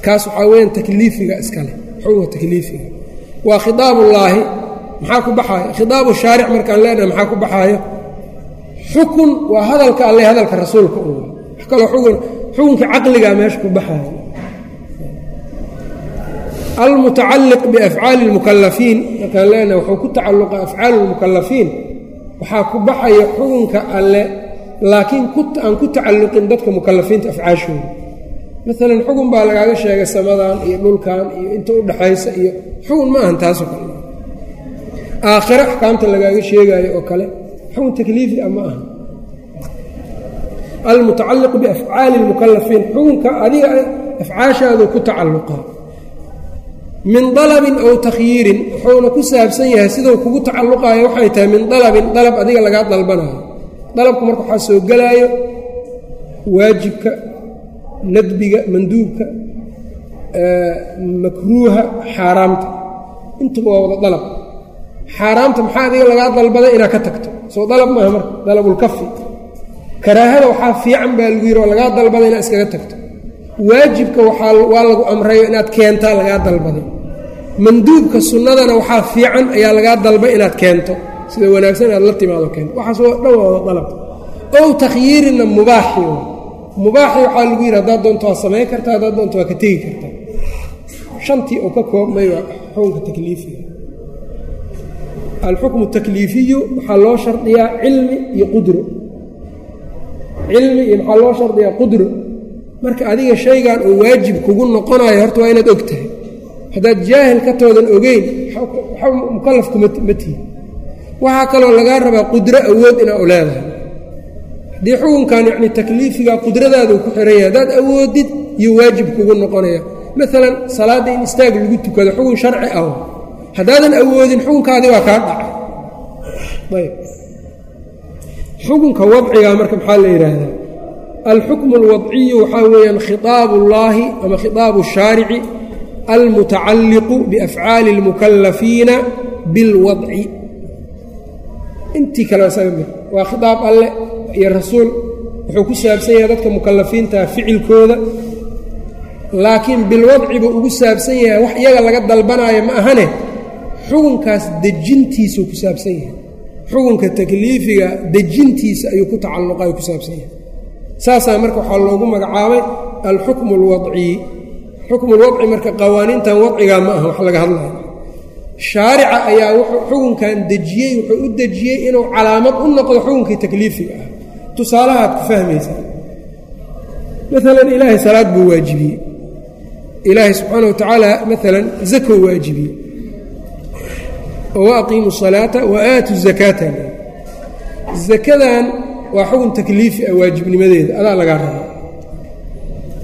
kaas waxaa weyaan takliifiga iskale xukunka takliifiga. Waa khitaabullaahi maxaa ku baxaayo? Khitaabu shaaric markaan leenahay maxaa ku baxaayo? Xukun waa hadalka alle hadalka rasuulka u wax kaloo xukun xukunka caqligaa meesha ku baxaayo almutacalliq biafcaali lmukalafiin markaan leenaha wuxuu ku tacalluqa afcaal lmukalafiin waxaa ku baxaya xukunka alle laakiin aan ku tacalluqin dadka mukalafiinta afcaashooda. Maalan xugun baa lagaaga sheegay samadan iyo dhulkan iyo inta u dhexaysa iyo xugun ma ahan taaso kale. Aakhiro axkaamta lagaaga sheegayo oo kale xukun takliifi ah ma aha almutacaliq biafcaali lmukalafiin xukunka adiga afcaashaadu ku tacalluqaa min dalabin aw takhyiirin wuxuuna ku saabsan yahay siduu kugu tacalluqaayo waxay tahay min dalabin dalab adiga lagaa dalbanayo dalabku marka waxaa soo gelaayo waajibka nadbiga manduubka makruuha xaaraamta. Intuba waa wada dalab. Xaaraamta maxaa adiga lagaa dalbaday? Inaad ka tagto. Soo dalab maaha marka dalabulkafi karaahada waxaa fiican baa lagu yidhi oo lagaa dalbaday inaad iskaga tagto waajibka waa lagu amrayo inaad keentaa lagaa dalbaday manduubka sunnadana waxaa fiican ayaa lagaa dalbay inaad keento sida wanaagsan inaad la timaado keento. Waxaasoo dhan waa wada dalab. Ow takhyiirinna mubaaxi. Mubaaxi waxaa lagu yidhi haddaad doonto waa samayn kartaa haddaad doonto waa ka tegi kartaa shantii oo ka koobmay waa xukunka takliifiga. Alxukmu takliifiyu waxaa loo shardiyaa cilmi iyo qudro cilmi iyo maxaa loo shardiyaa qudro marka adiga shaygan oo waajib kugu noqonayo horta waa inaad og haddaad jaahil ka toodan ogeyn waxa mukalafkuma ma tihi. Waxaa kaloo lagaa rabaa qudro awood inaa u leedahay. Haddii xukunkan yacni takliifiga qudradaaduu ku xiran yahay haddaad awoodid iyo waajib kugu noqonaya. Maalan salaadda in istaag lagu tukado xukun sharci ah. Haddaadan awoodin xukunkaadii waa kaa dhacay. Ayb xukunka wadciga marka maxaa la yidhaahdaa alxukmu alwadciyu waxaa weeyaan khitaabu ullaahi ama khitaabu shaarici almutacalliqu biafcaali اlmukalafiina bilwadci intii kale waa khitaab alleh iyo rasuul wuxuu ku saabsan yahay dadka mukalafiinta ficilkooda laakiin bilwadci buu ugu saabsan yahay wax iyaga laga dalbanaayo ma ahane xukunkaas dejintiisuu ku saabsan yahay xukunka takliifiga dejintiisa ayuu ku tacalluqa ku saabsan yahay saasaa marka waxaa loogu magacaabay alxukmu alwadciy xukmu lwadci marka qawaaniintan wadcigaa ma aha wax laga hadlayo. Shaarica ayaa xukunkan dejiyey wuxuu u dejiyey inuu calaamad u noqdo xukunkii takliifiga ah. Tusaalahaad ku fahmaysaa maalan ilaahay salaad buu waajibiyey. Ilaahay subxaana wa tacaala maalan zakow waajibiyey. Oo wa aqiimu salaata wa aatu zakaata zakadan waa xukun takliifi ah waajibnimadeeda. Adaa lagaa rabaa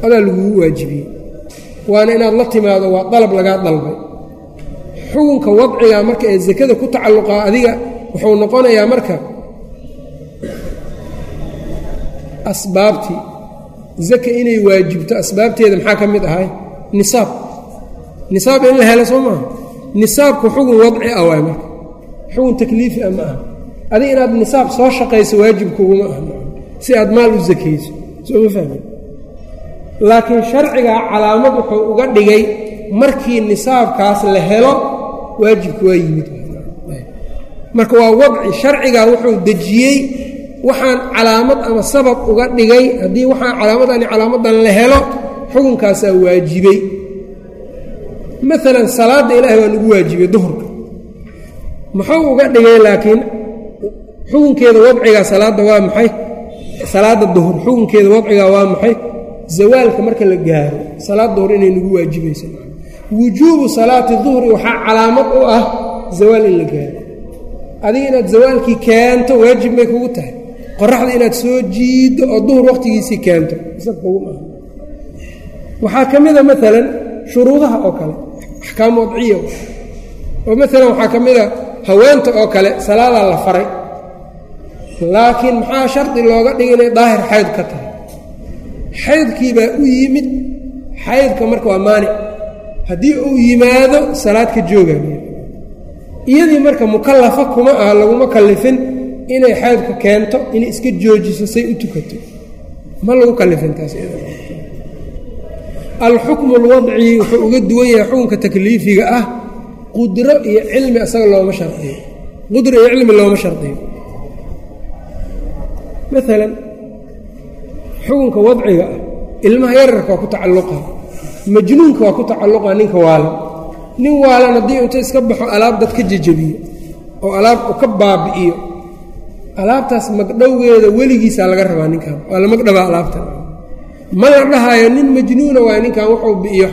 adaa lagugu waajibiyey. Waana inaad la timaado waa dalab lagaa dalbay. Xukunka wadciga marka ee zakada ku tacalluqaa adiga wuxuu noqonayaa marka asbaabtii. Zaka inay waajibto asbaabteeda maxaa ka mid ahay? Nisaab. Nisaab in la helo soo maaha nisaabku xukun wadci ah waay marka. Xukun takliifi ah ma aha adiga inaad nisaab soo shaqayso waajibkuguma aha. Si aad maal u zakayso soo ma fahmi laakiin sharcigaa calaamad wuxuu uga dhigay markii nisaabkaas la helo waajibka waa yimid. Marka waa wadci sharcigaa wuxuu dejiyey waxaan calaamad ama sabab uga dhigay. Haddii waxaan calaamadani calaamadan la helo xukunkaasaa waajibay. Maalan salaadda ilaahay waa nagu waajibay duhurka. Muxuu uga dhigay laakiin xukunkeeda wadciga salaadda waa maxay? Salaadda duhur xukunkeeda wadciga waa maxay? Zawaalka marka la gaaro salaad duhur inay nagu waajibaysa wujuubu salaati duhri waxaa calaamad u ah zawaal in la gaaro. Adiga inaad zawaalkii keento waajib may kugu tahay. Qoraxda inaad soo jiiddo oo duhur wakhtigiisii keento waxaa ka mida maalan shuruudaha oo kale axkaam wadciya. Oo maalan waxaa ka mida haweenta oo kale salaadaa la faray laakiin maxaa shardi looga dhigay inay daahir xayd ka tahay? Xaydkii baa u yimid xaydka marka waa maanic haddii uu yimaado salaad ka joogaa iyadii marka mukallafa kuma ah laguma kallifin inay xaydka keento inay iska joojiso say u tukato. Ma lagu kallifin taas alxukmu alwadci wuxuu uga duwan yahay xukunka takliifiga ah qudro iyo cilmi asaga looma shardiyo. Qudro iyo cilmi looma shardiyo maalan xukunka wadciga ah ilmaha yararka waa ku tacalluqa majnuunka waa ku tacalluqa ninka waalan nin waalan haddii inta iska baxo alaab dad ka jejebiyo oo alaab ka baabi'iyo alaabtaas magdhowgeeda weligiisaa laga rabaa ninkan waa la magdhabaa alaabtan. Ma la dhahaayo nin majnuuna waay ninkan wuxuu bi'iyo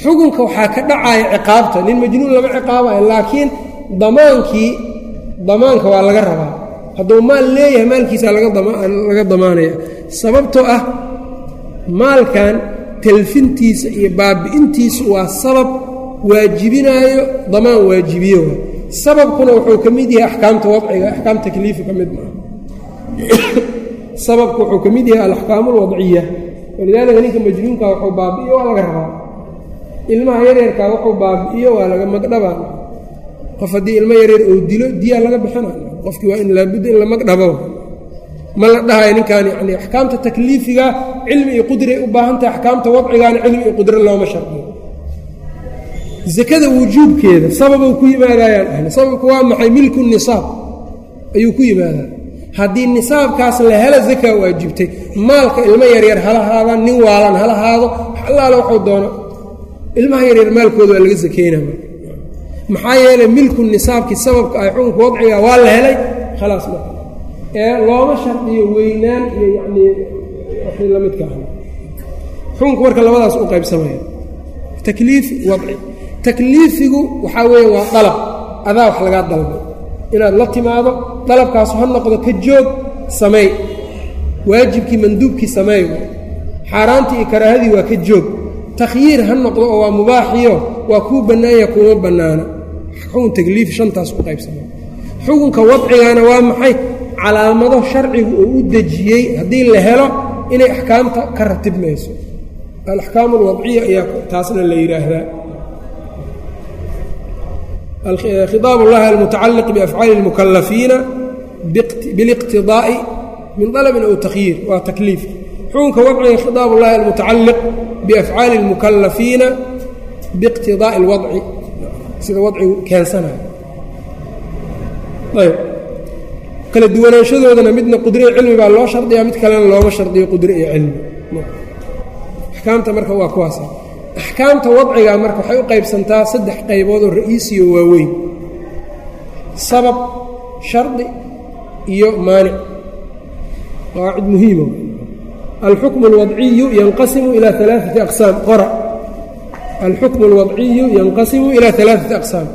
xukunka waxaa ka dhacaya ciqaabta. Nin majnuun lama ciqaabayo laakiin damaankii damaanka waa laga rabaa hadduu maal leeyahay maalkiisaa laga damaanaya. Sababtoo ah maalkan talfintiisa iyo baabi'intiisu waa sabab waajibinaayo damaan waajibiyo. Wa sababkuna wuxuu ka mid yahay axkaamta wadciga axkaam takliifi ka mid maaha. Sababku wuxuu ka mid yahay alaxkaamu alwadciya walidaalika ninka majnuunka wuxuu baabi'iyo waa laga rabaa. Ilmaha yaryarkaa wuxuu baabi'iyo waa laga magdhabaa. Qof haddii ilmo yaryar oo dilo diyaa laga bixina qofkii waa in laabudda in la magdhabo ma la dhahayo ninkan yani axkaamta takliifiga cilmi iyo qudray u baahan tahay axkaamta wadcigaana cilmi iyo qudro looma shardiyo. Zakada wujuubkeeda sababuu ku yimaadayaan ahli sababku waa maxay? Milku nisaab ayuu ku yimaadaa. Haddii nisaabkaas la helo zakaa waajibtay. Maalka ilmo yaryar hala haada nin waalan hala haado allaale waxuu doono. Ilmaha yaryar maalkooda waa laga sakeynaa maxaa yeelay milku nisaabkii sababka ay xukunka wadciga waa la helay khalaas ma ee looma shardiyo weynaan iyo yacnii waxay la ah xukunku marka labadaas u qaybsamaya takliifi wadci. Takliifigu waxaa weeye waa dalab. Adaa wax lagaa dalbay. Inaad la timaado dalabkaasu ha noqdo ka joog sameey waajibkii manduubkii sameey xaaraantii iyo karaahadii waa ka joog. Takhyiir ha noqdo oo waa mubaaxiyo waa kuu bannaanya kuuma bannaana xukun takliifi shantaas u qaybsamay xukunka wadcigana waa maxay calaamado sharcigu uu u dejiyey haddii la helo inay axkaamta ka ratibmayso alaxkaam alwadciya ayaa taasna la yidhaahdaa khiطaab اllahi almutacaliq biafcaali اlmukalafiina biliqtidaa'i min dalabin aw takhyiir waa takliif xukunka wadciga khiطaab اllahi almutacaliq biafcaali اlmukalafiina biiqtidaa'i اlwadci sida wadcigu keensanayo. Ayb. Kala duwanaanshadoodana midna qudre iyo cilmi baa loo shardiyaa mid kalena looma shardiyo qudre iyo cilmi. Axkaamta marka waa kuwaas. Axkaamta wadciga marka waxay u qaybsantaa saddex qaybood oo ra'iisiyo waaweyn. Sabab shardi iyo maanic qawaacid muhiima alxukmu اlwadciyu yanqasimu ilaa alaaثati aqsaam. Qora alxukmu اlwadciyu yanqasimu ilaa alaaثati aqsaam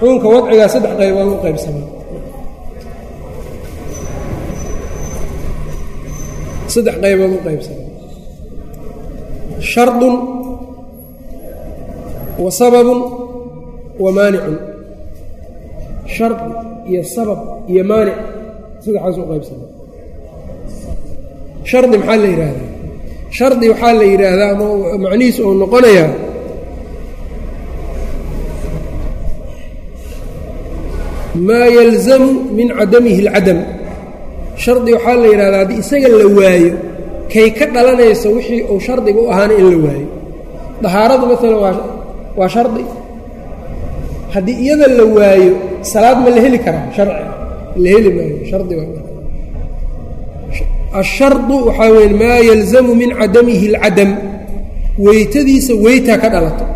xukunka wadcigaa saddex qaybood u qaybsamaa saddex qaybood u qaybsama shardun wa sababun wa maanicun shardi iyo sabab iyo maanic saddexaas u qaybsama shardi maxaa la yidhaahdaa shardi waxaa la yidhaahdaa ama macnihiisu uu noqonayaa maa yalzamu min cadamihi اlcadam shardi waxaa la yidhahdaa haddii isaga la waayo kay ka dhalanayso wixii uu shardiga u ahaana in la waayo. Dahaaradu maalan waa waa shardi. Haddii iyada la waayo salaad ma la heli karaa sharci. La heli maayo shardi ashardu waxaa weye maa yalzamu min cadamihi اlcadam weytadiisa weytaa ka dhalato.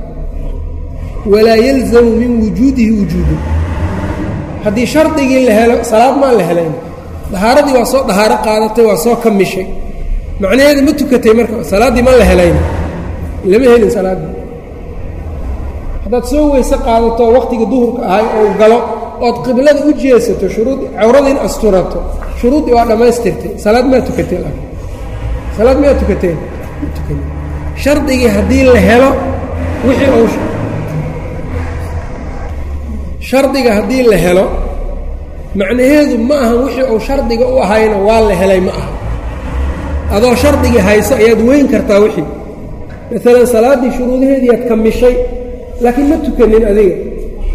Walaa yalzamu min wujuudihi wujuudu haddii shardigii la helo salaad maan la helayn. Dahaaradii waa soo dahaaro qaadatay waa soo kamishay. Macnaheeda ma tukatay marka salaaddii ma la helayn. Lama helin salaaddii haddaad soo weyse qaadato waqtigii duhurka ahay ou galo ood qiblada u jeesato shuruud cawradiin asturato shuruuddii waa dhammaystirtay. Salaad maa tukatay salaad miyaa tukateen shardigii haddii la helo wixii shardiga haddii la helo macnaheedu ma ahan wixii uu shardiga u ahayna waa la helay ma aha. Adoo shardigii hayso ayaad weyn kartaa wixii. Maalan salaaddii shuruudaheediiaad kamishay laakiin ma tukanin adiga.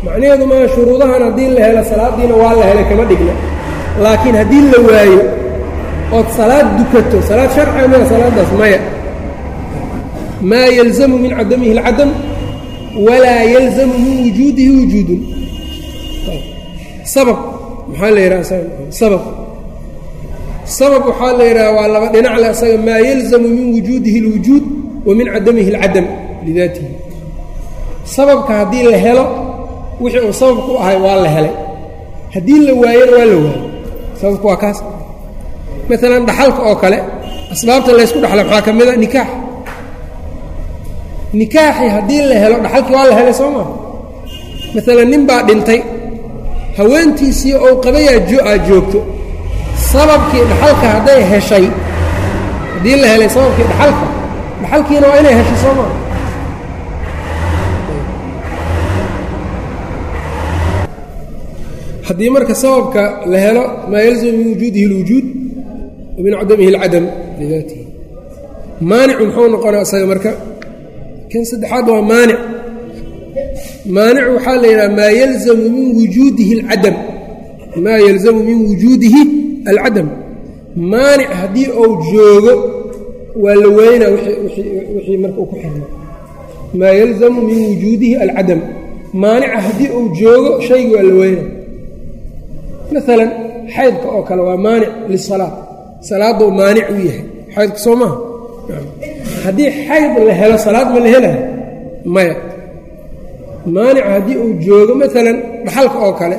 Macnaheedu maaha shuruudahan haddii la helo salaaddiina waa la helay kama dhigna. Laakiin haddii la waayo ood salaad dukato salaad sharciga maya salaaddaas maya. Maa yalzamu min cadamihi اlcadam walaa yalzamu min wujuudihi wujuudun sabab maxaa la yidhaha sabab. Sabab waxaa la yidhaha waa laba dhinac le asaga maa yalzamu min wujuudihi اlwujuud wa min cadamihi اlcadam lidaatihi. Sababka haddii la helo wixii uu sababku ahay waa la helay. Haddii la waayona waa la waayey sababku waa kaas. Maalan dhaxalka oo kale asbaabta laysku dhaxla maxaa ka mida nikaax. Nikaaxi haddii la helo dhaxalkii waa la helay soo maa maalan nin baa dhintay haweentiisii ou qabayaa aad joogto. Sababkii dhaxalka hadday heshay haddii la helay sababkii dhaxalka dhaxalkiina waa inay heshay soo maa haddii marka sababka la helo maa yalzamu min wujuudihi اlwujuud wa min cadamihi اlcadam lidaatihi. Maanicu muxuu noqonaa isaga marka. Kan saddexaad waa maanic maanic waxaa la yidhaha maa yalzamu min wujuudihi اlcadam maa yalzamu min wujuudihi alcadam maanic haddii uu joogo waa la weynaa wixii marka uu ku xirma maa yalzamu min wujuudihi alcadam maanica haddii uu joogo shaygi waa la weynaa maalan xaydka oo kale waa maanic lisalaad. Salaaduu maanic u yahay. Xaydka soo maha haddii xayd la helo salaad ma la helayo? Maya maanic haddii uu joogo maalan dhaxalka oo kale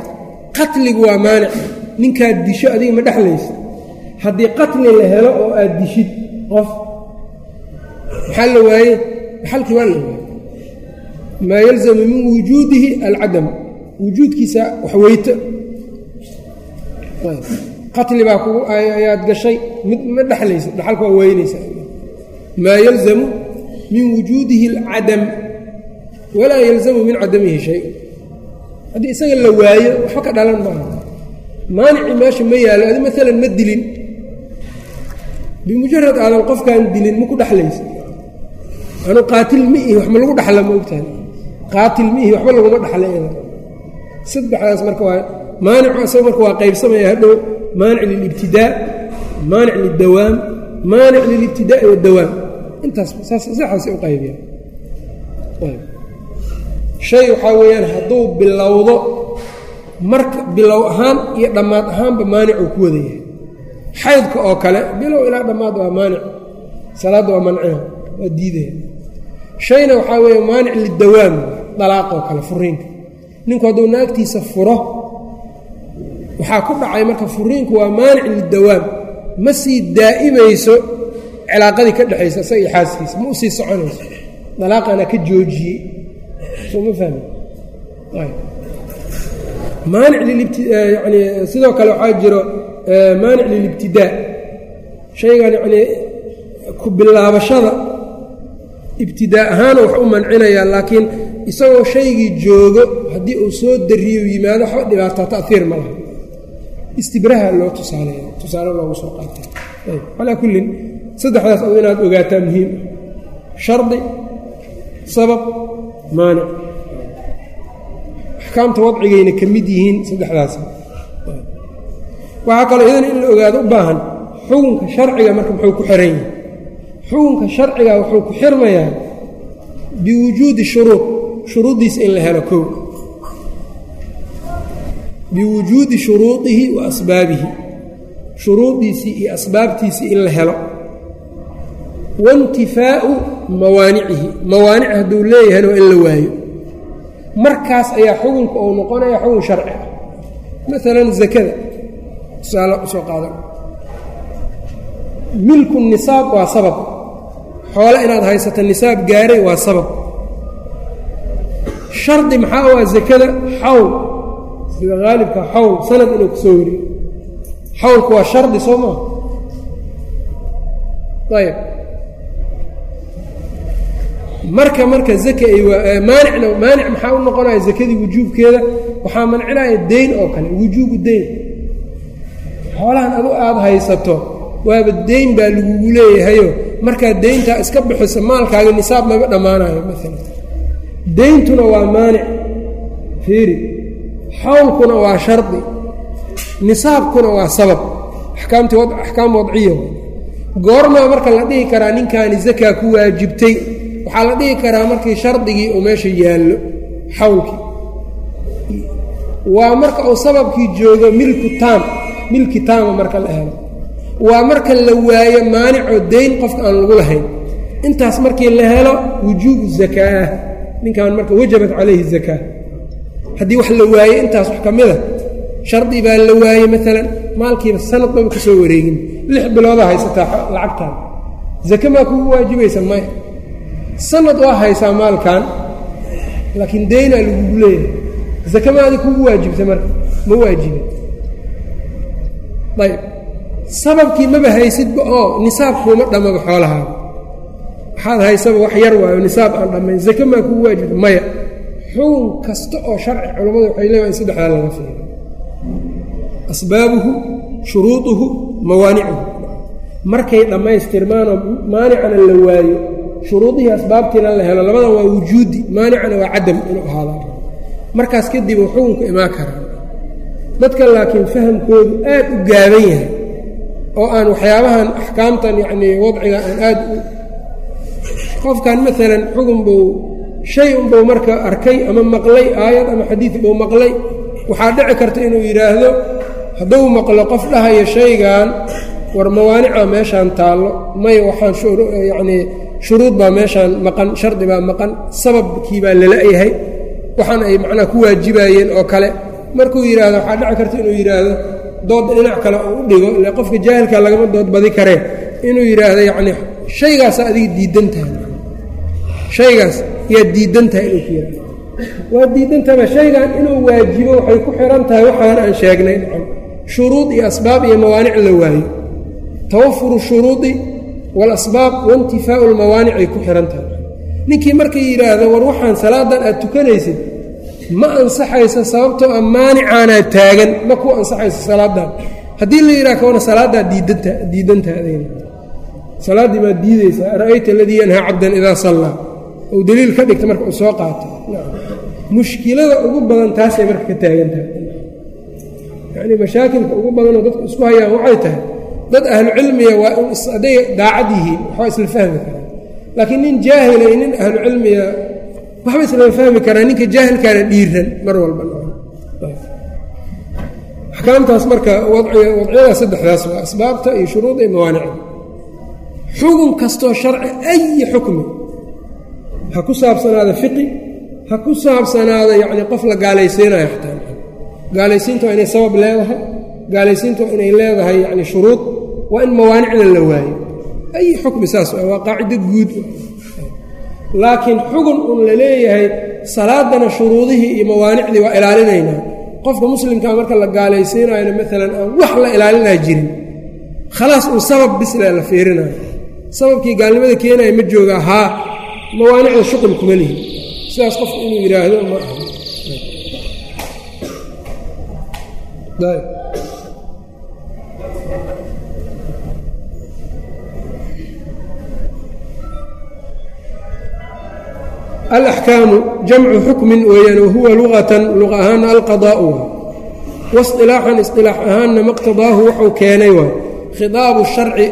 qatligu waa maanic. Ninkaad disho adiga ma dhexlaysa haddii qatli la helo oo aad dishid qof maxaa la waaye dhaxalkii waa la waaye maa yalzamu min wujuudihi alcadam. Wujuudkiisa wax qatli baa kugu ayaad gashay. Mid ma dhexlaysa dhaxalka waa weynaysa. Maa yalzamu min wujuudihi اlcadam walaa yalzamu min cadamihi shay. Haddii isaga la waayo waxba ka dhalan maaha. Maanicii meesha ma yaallo adi maalan ma dilin. Bimujarad aadan qofkaan dilin ma ku dhexlaysa anu qaatil ma ihi wax lagu dhexla ma ogtahay. Qaatil ma ihi waxba laguma dhexla saddexdaas marka waa maanicu asaga marka waa qaybsamaya hadhow maanic lilibtidaa maanic lildawaam maanic lilibtidaa'i wadawaam intaas saxaas u qaybiya shay waxaa weeyaan hadduu bilowdo marka bilow ahaan iyo dhammaad ahaanba maanicuu ku wada yahay xaydka oo kale bilow ilaa dhammaad waa maanic. Salaadda waa manciha waa diidaya shayna waxaa weeye maanic lidawaam dalaaq oo kale furiinka ninku hadduu naagtiisa furo waxaa ku dhacay marka furiinku waa maanic lidawaam. Ma sii daa'imayso cilaaqadii ka dhexaysa isaga iyo xaaskiisa ma u sii soconayso. Dalaaqana ka joojiyey soo ma fahmi maanic sidoo kale waxaa jiro maanic lilibtidaa shaygan yanii ku bilaabashada ibtidaa ahaana wax u mancinayaa laakiin isagoo shaygii joogo haddii uu soo dariyo yimaado waxba dhibaataa ta'iir ma laha. Istibraha loo tusaaleeya tusaale loogu soo qaatay ayb. Calaa kullin saddexdaas inaad ogaataa muhiim. Shardi sabab maanic axkaamta wadcigayna ka mid yihiin saddexdaas. Waxaa kaloo iyadana in la ogaado u baahan xukunka sharciga marka muxuu ku xiran yahay. Xukunka sharciga wuxuu ku xirmayaa biwujuudi shuruud shuruuddiisa in la helo kow. Biwujuudi shuruudihi wa asbaabihi shuruuddiisii iyo asbaabtiisii in la helo. Waintifaa'u mawaanicihi. Mawaanic hadduu leeyahayna waa in la waayo. Markaas ayaa xukunka uu noqonaya xukun sharci. Ah maalan zakada. Tusaale u soo qaadan. Milku nisaab waa sabab. Xoole inaad haysato nisaab gaaray waa sabab. Shardi maxaa u ah zakada? Xawl. Sida haalibka xawl sanad inuu ku soo xawlku waa shardi soo maa ayb marka marka zaka ay maanicna maanic maxaa u noqonaya zakadii wujuubkeeda? Waxaa mancinaya deyn oo kale wujuubu deyn. Xoolahan adu aada haysato waaba deyn baa lagugu leeyahayo. Markaad deyntaa iska bixiso maalkaaga nisaab maba dhammaanayo maalan deyntuna waa maanic fiiri. Xawlkuna waa shardi. Nisaabkuna waa sabab. Akaamti axkaam wadciya. Goormaa marka la dhihi karaa ninkaani zakaa ku waajibtay waxaa la dhihi karaa markii shardigii uu meesha yaallo xawlkii. Waa marka uu sababkii joogo milku taam milki taama marka la helo. Waa marka la waayo maanicoo deyn qofka aan lagu lahayn. Intaas markii la helo wujuubu zakaa. Ninkan marka wajabat calayhi zakaa. Haddii wax la waaye intaas wax ka mida shardi baa la waaye maalan maalkiiba sanad baba ka soo wareegin. Lix biloodaa haysataa lacagtaan zake maa kugu waajibaysa maya sanad waa haysaa maalkan laakiin deynaa lagugu leeyahay. Zake maadi kugu waajibta marka ma waajibin. Ayb sababkii maba haysidba oo nisaab kuuma dhammaba xoolahaada waxaad haysaba wax yar waayo nisaab aan dhammayn. Zake maa kugu waajibta maya. Xukun kasta oo sharci culammadu waxay leeyahay in saddexdaa laga fiiro asbaabuhu shuruuduhu mawaanicuhu. Markay dhammaystirmaanoo maanicana la waayo shuruudihii asbaabtiina la helo labadan waa wujuudi maanicana waa cadam inuu ahaada markaas kadib uu xukunku imaan karaa dadka laakiin fahamkoodu aad u gaaban yahay oo aan waxyaabahan axkaamtan yacnii wadciga aan aad u qofkan maalan xukun buu shay unbuu marka arkay ama maqlay aayad ama xadiid buu maqlay waxaa dhici karta inuu yidhaahdo hadduu maqlo qof dhahayo shaygan war mawaanica meeshaan taallo. May waxaan yacnii shuruud baa meeshaan maqan shardi baa maqan sababkii baa lala-yahay waxaan ay macnaha ku waajibayeen oo kale. Markuu yidhaahdo waxaa dhici karta inuu yidhaahdo doodda dhinac kale uu u dhigo ile qofka jaahilka lagama dood badi kareen inuu yidhaahdo yacnii shaygaasa adiga diidan tahay. Shaygaas yaad diidan tahay inuu ku yidhahdo waa diidantaba shaygan inuu waajibo waxay ku xihan tahay waxaan aan sheegnay. Shuruud iyo asbaab iyo mawaanic la waayo. Tawafuru shuruudi waalasbaab waintifaau lmawaanic ay ku xihan tahay. Ninkii markay yidhaahdo war waxaan salaadan aad tukanaysid ma ansaxayso sababtoo a maanicaanaa taagan ma ku ansaxayso salaadan. Haddii la yidhaha kawana salaadaa diidanta diidantaadayna salaaddii baad diidaysaa ara-ayta aladii yanhaa cabdan idaa sallaa. Ou daliil ka dhigta marka uu soo qaato. Mushkilada ugu badan taasay marka ka taagan tahay. Yacnii mashaakilka ugu badanoo dadku isku hayaan waxay tahay dad ahlucilmiya waa hadday daacad yihiin waxba isla fahmi karaan laakiin nin jaahila iyo nin ahlucilmiya waxba islama fahmi karaa ninka jaahilkaana dhiiran mar walba axkaamtaas marka wadciyadaa saddexdaas waa asbaabta iyo shuruuda iyo mawaanicda xugun kastoo sharci ayi xukmi. Ha ku saabsanaada fiqi ha ku saabsanaada yacni qof la gaalaysiinayo xataa gaalaysiinta waa inay sabab leedahay gaalaysiinta waa inay leedahay yacni shuruud waa in mawaanicda la waayo. Ayi xukmi saas waa qaacido guud. Laakiin xugun un la leeyahay salaadana shuruudihii iyo mawaanicdii waa ilaalinaynaa. Qofka muslimkaa marka la gaalaysiinayona maalan aan wax la ilaalinaa jirin. Khalaas uu sabab bisle la fiirinayo. Sababkii gaalnimada keenaya ma joogaa haa mawaanicda shuqul kuma lihi. Sidaas qofku inuu yidhaahdo ma aha alaxkaamu jamcu xukmin weeyaan wahuwa luqatan luqa ahaana alqadaa'u waa wasilaaxan isilaax ahaanna maqtadaahu wuxuu keenay waay khidaabu sharci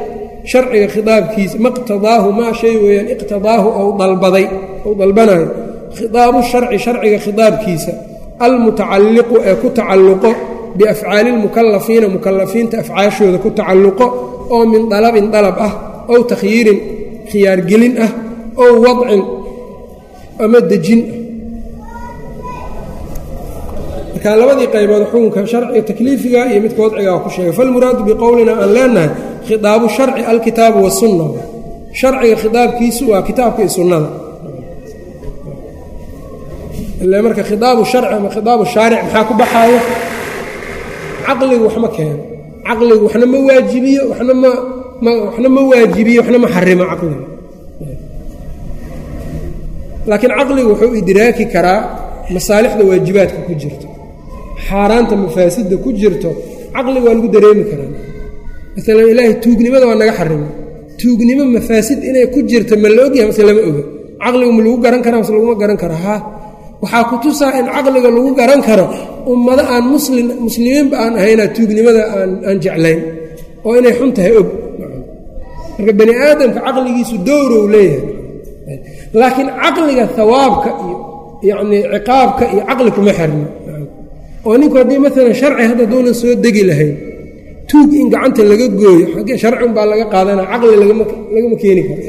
sharciga khidaabkiisa maqtadaahu maa shay weeyaan iqtidaahu ou dalbaday ou dalbanayo khidaabu sharci sharciga khidaabkiisa almutacalliqu ee ku tacalluqo biafcaali lmukalafiina mukalafiinta afcaashooda ku tacalluqo oo min dalabin dalab ah ow takhyiirin khiyaargelin ah ow wadcin ama dejin. Marka labadii qaybood xukunka sharciga takliifiga iyo midka wadciga ku sheegay falmuraadu biqowlina aan leenahay khidaabu sharci alkitaabu wasunna sharciga khidaabkiisu waa kitaabka iyo sunnada. Ile marka khidaabu sharci ama khidaabu shaaric maxaa ku baxaayo caqligu wax ma keeno caqligu waxna ma waajibiyo waxna ma waxna ma waajibiyo waxna ma xarimo caqliga laakiin caqligu wuxuu idraaki karaa masaalixda waajibaadka ku jirto xaaraanta mafaasidda ku jirto caqliga waa lagu dareemi karaa. Maalan ilaahay tuugnimada waa naga xarima tuugnimo mafaasid inay ku jirta ma la mase lama oga? Caqligu ma lagu garan karaa mase laguma garan karo ha waxaa ku tusaa in caqliga lagu garan karo ummado aan muslim muslimiinba aan ahaynaa tuugnimada aan aan jeclayn oo inay xun tahay og. Marka bani aadamka caqligiisu dowrow leeyahay laakiin caqliga hawaabka iyo yacnii ciqaabka iyo caqli kuma xirno. Oo ninku haddii maalan sharci hadda duunan soo degi lahayn tuug in gacanta laga gooyo xaggee sharcin baa laga qaadanaya caqli lagama keeni karo.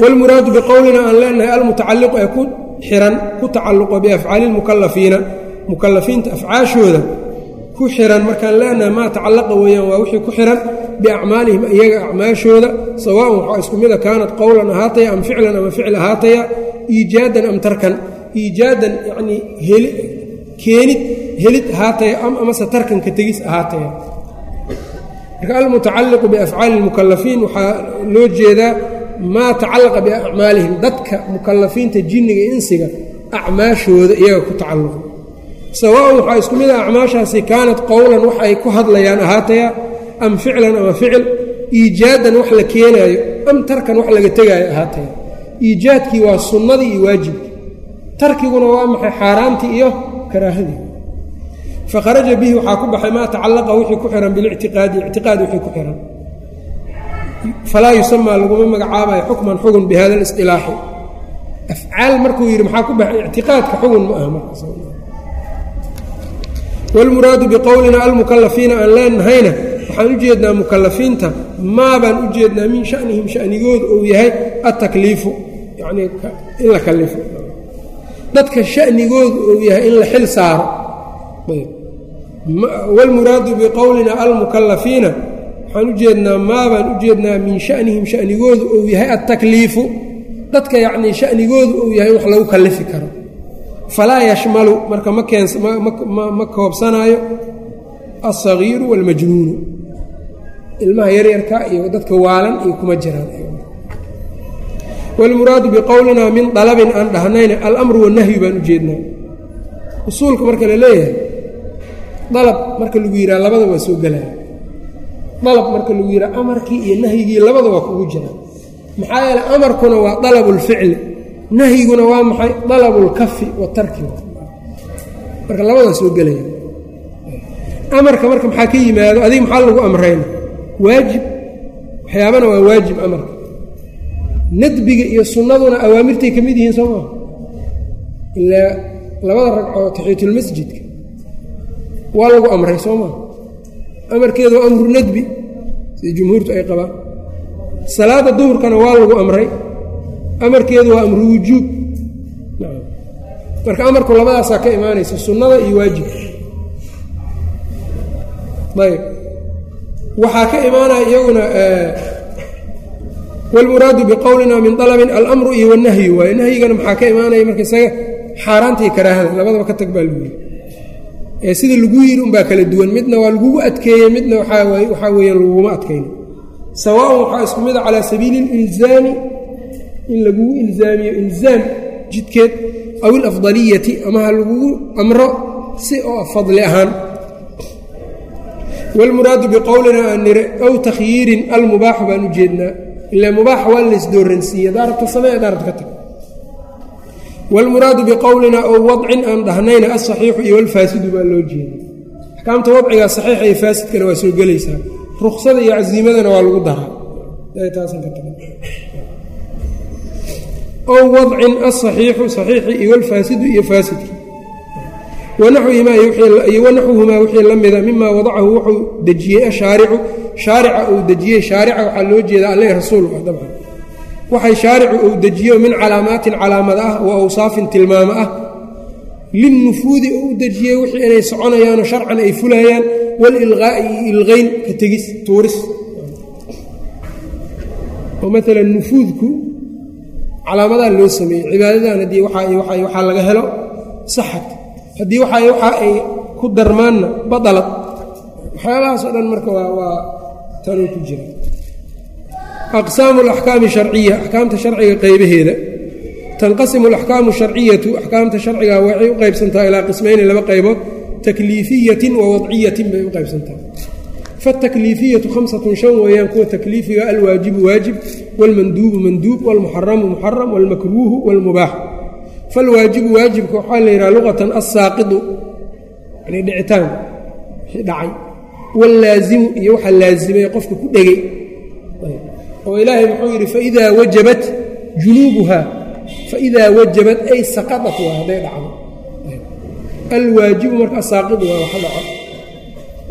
Wاlmuraadu biqowlina aan leenahay almutacaliqu ee ku xiran ku tacalluqo biafcaali اlmukalafiina mukalafiinta afcaashooda ku xiran. Markaan leenahay maa tacallaqa weeyaan waa wixii ku xiran biacmaalihim iyaga acmaashooda sawaan waxaa isku mida kaanat qowlan ahaataya am ficlan ama ficil ahaataya iijaadan am tarkan iijaadan yanii keenid helid ahaataya am amase tarkanka tegis ahaataya marka almutacaliqu biafcaali lmukalafiin waxaa loo jeedaa maa tacalaqa biacmaalihim dadka mukalafiinta jinniga insiga acmaashooda iyaga ku tacalluqa sawaan waxaa isku mida acmaashaasi kaanat qowlan wax ay ku hadlayaan ahaataya am ficlan ama ficil iijaadan wax la keenaayo am tarkan wax laga tegaayo ahaataya iijaadkii waa sunnadii iyo waajibkii. Tarkiguna waa maxay? Xaaraantii iyo karaahadii. Fakharaja bihi waxaa ku baxay maa tacallaqa wixii ku xihan bilictiqaadi ictiqaad wixii ku xihan falaa yusamaa laguma magacaabayo xukman xugun bi hada afcaal markuu yidhi maxaa ku baxay? Ictiqaadka xugun ma aha markaas wاlmuraadu biqowlina almukalafiina aan leenahayna waxaan u jeednaa mukalafiinta maabaan u jeednaa min shanihim shanigooda uu yahay atakliifu yanii in la kalifo dadka shanigooda uu yahay in la xil saaro. Wاlmuraadu biqowlina almukalafiina waxaan u jeednaa maabaan u jeednaa min shanihim shanigoodu uu yahay altakliifu dadka yacnii shanigoodu uu yahay wax lagu kallifi karo. Falaa yashmalu marka ma koobsanaayo alsagiiru waalmajnuunu ilmaha yaryarka iyo dadka waalan iyo kuma jiraan. Wlmuraadu biqowlina min dalabin aan dhahnayn alamru wanahyu baan ujeednaa usuulka marka la leeyahay dalab marka lagu yihaha labada waa soo gelaya dalab marka lagu yihaha amarkii iyo nahyigii labada waa kugu jira. Maxaa yeele amarkuna waa dalabu lficli nahyiguna waa maxay? Dalabu lkafi watarki marka labadaa soo gelaya amarka marka maxaa ka yimaado? Adig maxaa lagu amrayna waajib waxyaabana waa waajib amarka nadbiga iyo sunnaduna awaamirtay ka mid yihiin soo maa ilaa labada ragcoo taxiyatulmasjidka waa lagu amray soo maa amarkeedu waa amru nadbi sida jumhuurtu ay qabaan. Salaada duhurkana waa lagu amray. Amarkeedu waa amru wujuub. Marka amarku labadaasaa ka imaanaysa sunnada iyo waajibka ayb waxaa ka imaanaya iyaguna wlmuraadu biqowlina min alabin almru iyo wanahyu. Waaye nahyigana maxaa ka imaanaya marka isaga xaaraanta karaahada labadaba ka tag baa lagu yii sida lagu yiri umbaa kala duwan. Midna waa lagugu adkeeyey midna waxaa weya laguma adkayn sawaan waxaa isku mida ah calaa sabiili ilzaami in lagugu ilzaamiyo ilzaam jidkeed aw ilafdaliyati ama ha lagugu amro si oo fadli ahaan walmuraadu biqowlina aan nire ow takhyiirin almubaaxu baan u jeednaa ilaa mubaax waa laysdooransiiye daarabta samee daarabta ka tag walmuraadu biqowlina ow wadcin aan dhahnayna alsaxiixu iyo alfaasidu baa loo jeeda axkaamta wadcigaa saxiixa iyo faasidkana waa soo gelaysaa ruksada iyo casiimadana waa lagu daraa ow wadcin alsaxiixu saxiixi iyo alfaasidu iyo faasidka wanaxwuhumaa wixii la mida mima wadacahu wuxuu dejiyey ashaaricu shaarica uu dejiyey shaarica waxaa loo jeedaa alle rasuul dabcan waxay shaaricu uu dejiyo min calaamaatin calaamad ah wa awsaafin tilmaamo ah linnufuudi uu u dejiyey wixii inay soconayaanoo sharcan ay fulayaan walilqaa'i iyo ilqayn ka tegis tuuris oo maalan nufuudku calaamadaa loo sameeyey cibaadadan haddii waxaa laga helo saxad haddii waxa ay ku darmaanna badalad waxyaalahaasoo dhan marka waa tanuu ku jira aqsaamu alaxkaami sharciya axkaamta sharciga qaybaheeda. Tanqasimu alaxkaamu sharciyatu axkaamta sharciga waxay u qaybsantaa ilaa qismayni laba qaybood takliifiyatin wa wadciyatin bay u qaybsantaa. Fatakliifiyatu hamsatun shan weeyaan kuwa takliifiga alwaajibu waajib waalmanduubu manduub waalmuxaramu muxaram waalmakruuhu waalmubaax falwaajibu waajibka waxaa la yidhaha luqatan assaaqidu yani dhicitaan wixii dhacay wallaazimu iyo waxa laazimay qofka ku dhegay oo ilaahay muxuu yidhi faidaa wajabat junuubuhaa faidaa wajabat ay saqadat waa hadday dhacdo alwaajibu marka asaaqidu waa waxa dhaco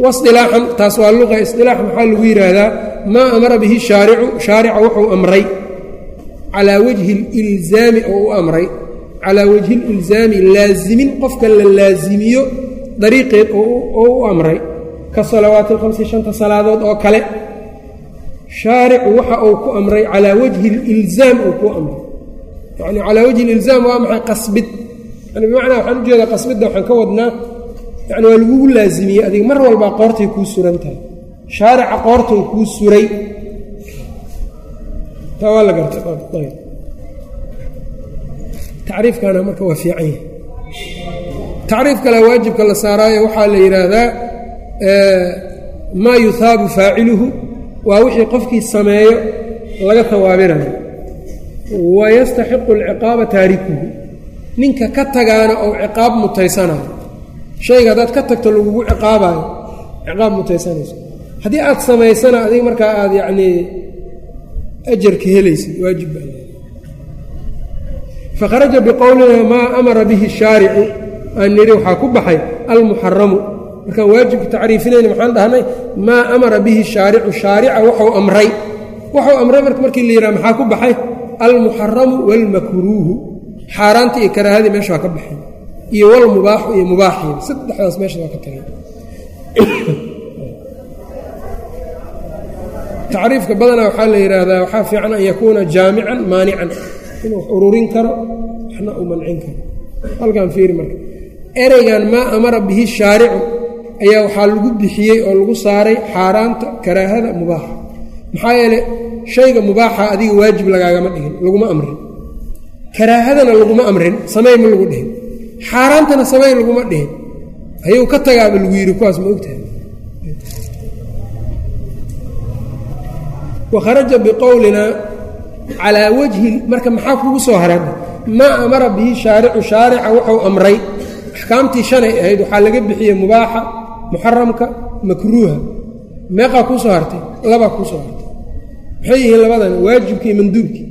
wasilaaxan taas waa luqa isilaax maxaa lagu yidhaahdaa maa amara bihi shaaricu shaarica wuxuu amray calaa wajhi اlilzaami oo u amray calaa wajhi ilzaami laazimin qofka la laazimiyo dariiqeed oo u amray ka salawaati alhamsi shanta salaadood oo kale shaaricu waxa uu ku amray calaa wajhi ilzaam uu ku amray. Yani calaa wajhi ilzaam waa maxay qasbid? Yani bimacnaa waxaan u jeedaa qasbidda waxaan ka wadnaa yani waa lagugu laazimiyey adiga mar walbaa qoortay kuu suran tahay. Shaarica qoortou kuu suray. Taa waa la garta tacriifkana marka waa fiican yahay. Tacriif kale waajibka la saaraayo waxaa la yidhaahdaa maa yuhaabu faaciluhu waa wixii qofkii sameeyo laga hawaabinayo wa yastaxiqu alciqaaba taarikuhu ninka ka tagaana ou ciqaab mutaysanayo shayga haddaad ka tagto lagugu ciqaabayo ciqaab mutaysanayso. Haddii aad samaysana adiga markaa aad yacnii ajarka helaysid waajib baa fakharaja biqowlina maa amara bihi shaaricu aan nidhi waxaa ku baxay almuxaramu markaan waajibka tacriifinayna maxaan dhahnay maa amara bihi shaaricu shaarica waxuu amray waxuu amray marka markii la yidhaha maxaa ku baxay almuxaramu waalmakruuhu xaaraantii iyo karaahadii meesha waa ka baxay iyo walmubaaxu iyo mubaaxii saddexdaas meesha waa ka tagay tacriifka badanaa waxaa la yidhaahdaa waxaa fiican an yakuuna jaamican maanican inuu ururin karo waxna uu mancin karo. Halkan fiiri marka. Ereygan maa amara bihi shaaricu ayaa waxaa lagu bixiyey oo lagu saaray xaaraanta karaahada mubaaxa. Maxaa yeeley shayga mubaaxa adiga waajib lagaagama dhigin laguma amrin. Karaahadana laguma amrin samey ma lagu dhihin. Xaaraantana samey laguma dhihin. Ayuu ka tagaaba lagu yidhi kuwaas ma ogtahay. Wakharaja biqowlinaa calaa wajhi marka maxaa kugu soo haran? Maa amara bihi shaaricu shaarica wuxuu amray. Axkaamtii shanay ahayd waxaa laga bixiyey mubaaxa muxaramka makruuha. Meeqaa kuu soo hartay? Labaa kuu soo hartay. Maxay yihiin labadan waajibkii manduubkii.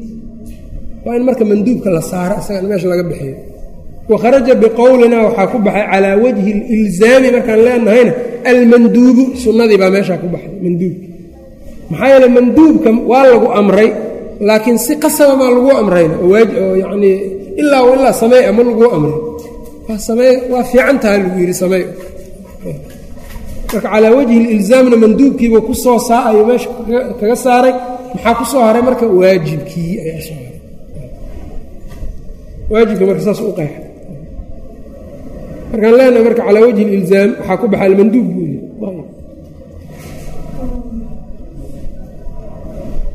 Waa in marka manduubka la saaro isagan meesha laga bixiyo. Wakharaja biqowlinaa waxaa ku baxay calaa wajhi ilzaami markaan leenahayna almanduubu sunnadii baa meeshaa ku baxday manduubki maxaa yeele manduubka waa lagu amray laakiin si qasaba maa lagu amrayna. Oo yanii ilaa ilaa samey ama laguu amray. Samey waa fiican taha lagu yidhi samey marka calaa wajhi ilzaamna manduubkiiba ku soo saa ayuu meesha kaga saaray. Maxaa ku haray marka? Waajibkii ayaa soo haray. Waajibka marka saas u qeexa markaan leenahay marka calaa wajhi ilzaam waxaa ku baxa almanduub buu yidhi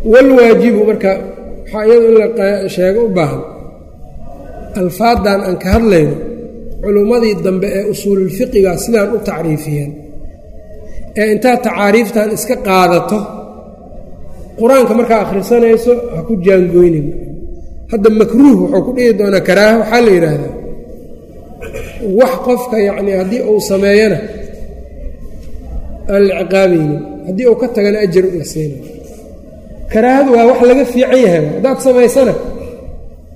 walwaajibu marka waxaa iyado in la sheego u baahan alfaadan aan ka hadlayno culummadii dambe ee usuululfiqiga sidaan u tacriifiyeen. Ee intaad tacaariiftan iska qaadato qur'aanka markaa akhrisanayso ha ku jaangoynin hadda makruuh wuxuu ku dhihi doonaa karaaha waxaa la yidhaahdaa wax qofka yacnii haddii uu sameeyana aan la ciqaabaynin haddii uu ka tagana ajar la siinayo karaahadu waa wax laga fiican yahay. Haddaad samaysana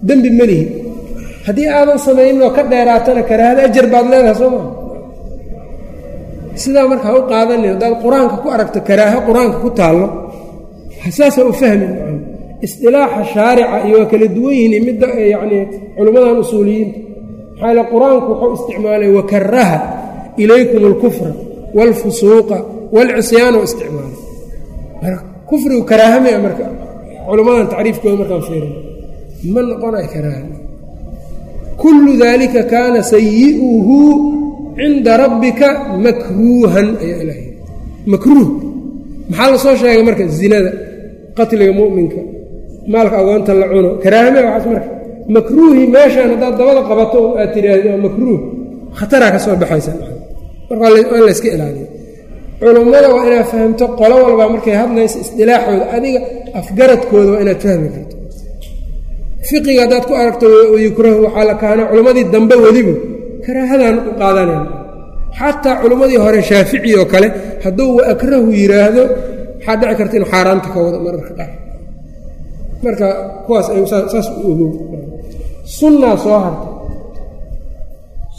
dembi melihi haddii aadan samaynin oo ka dheeraatana karaahada ajar baad leedahay soo maa sidaa marka ha u qaadanin haddaad qur'aanka ku aragto karaaho qur'aanka ku taallo saasa u fahmin isdilaaxa shaarica iyo waa kala duwan yihiin midda yacnii culimmadan usuuliyiinta maxaa yale qur'aanku wuxuu isticmaalay wakaraha ilaykum alkufra waalfusuuqa waalcisyaana u isticmaalay kufrigu karaahame marka culimmadan tacriifkooda markaan fiirin ma noqonay karaaha kullu daalika kaana sayi'uhu cinda rabbika makruuhan ayaa ilaah makruuh. Maxaa la soo sheegay marka? Zinada qatliga mu'minka maalka agoonta la cuno. Karaahame waxaas marka. Makruuhii meeshaan haddaad dabada qabato aad tidhaahdo makruuh. Khataraa ka soo baxaysa. Marka waa in la yska ilaaliyo culummada waa inaad fahamto qolo walbaa markay hadlaysa isdilaaxooda adiga afgaradkooda waa inaad fahmi karto. Fiqiga haddaad ku aragto yukrahu waxaa la kaana culimmadii dambe weliba karaahadan u qaadanayn. Xataa culimmadii hore shaafici oo kale hadduu wa akrahu yidhaahdo waxaa dhici karta inuu xaaraanta ka wado mararka qaar. Marka kuwaas saas u ogow. Sunnaa soo hartay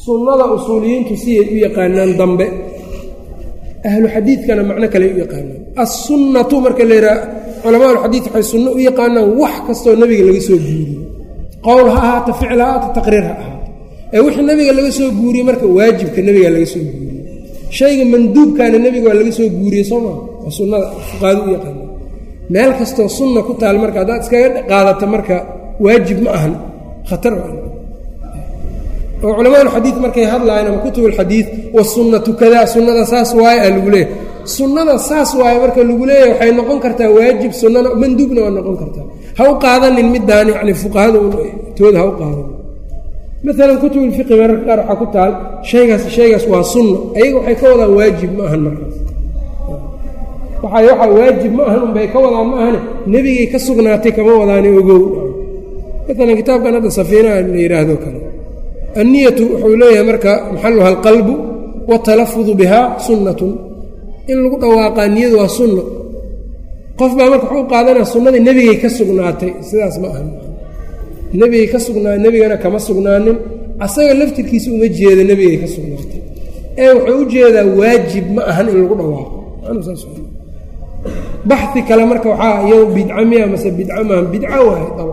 sunnada usuuliyiintu siday u yaqaanaan dambe ahlu xadiidkana macno kale u yaqaanaan assunnatu marka la yidhaha culamaa alxadiid waxay sunno u yaqaanaan wax kastoo nebiga laga soo guuriyey qowl ha ahaato ficil ha ahaato taqriir ha ahaato. Ee wixii nebiga laga soo guuriyey marka waajibka nebiga laga soo guuriyey shayga manduubkaana nebiga waa laga soo guuriyey soo maa waa sunnada fuqaado u yaqaanaan meel kastoo sunna ku taal marka haddaad iskaga qaadato marka waajib ma ahan khatar oo culamaa alxadiid markay hadlaayeen ama kutub alxadiid wasunnatu kadaa sunnada saas waaye a lagu leeyahy sunnada saas waaye marka lagu leeyahy waxay noqon kartaa waajib sunnana manduubna waa noqon kartaa. Ha u qaadanin midaan yani fuqahada tooda ha u qaadanin maalan kutub ilfiqi mararka qaar waxaa ku taal shaygaas shaygaas waa sunna. Ayaga waxay ka wadaan waajib ma ahan markaas. Waxa waxaa waajib ma ahan unbay ka wadaan ma ahane. Nebigay ka sugnaatay kama wadaani ogow. Maalan kitaabkan hadda safiinaha la yidhaahdo kale anniyatu wuxuu leeyahay marka maxaluha alqalbu watalafudu bihaa sunnatun. In lagu dhawaaqaa niyadu waa sunna. Qof baa marka waxuu qaadanaya sunnadii nebigay ka sugnaatay sidaas ma ahan nebigay ka sugnaa nebigana kama sugnaanin. Asaga laftirkiisa uma jeeda nebigay ka sugnaatay. Ee wuxuu u jeedaa waajib ma ahan in lagu dhawaaqo. Baxi kale marka waxaa iyado bidca miya mase bidca maaha bidca waaye abcan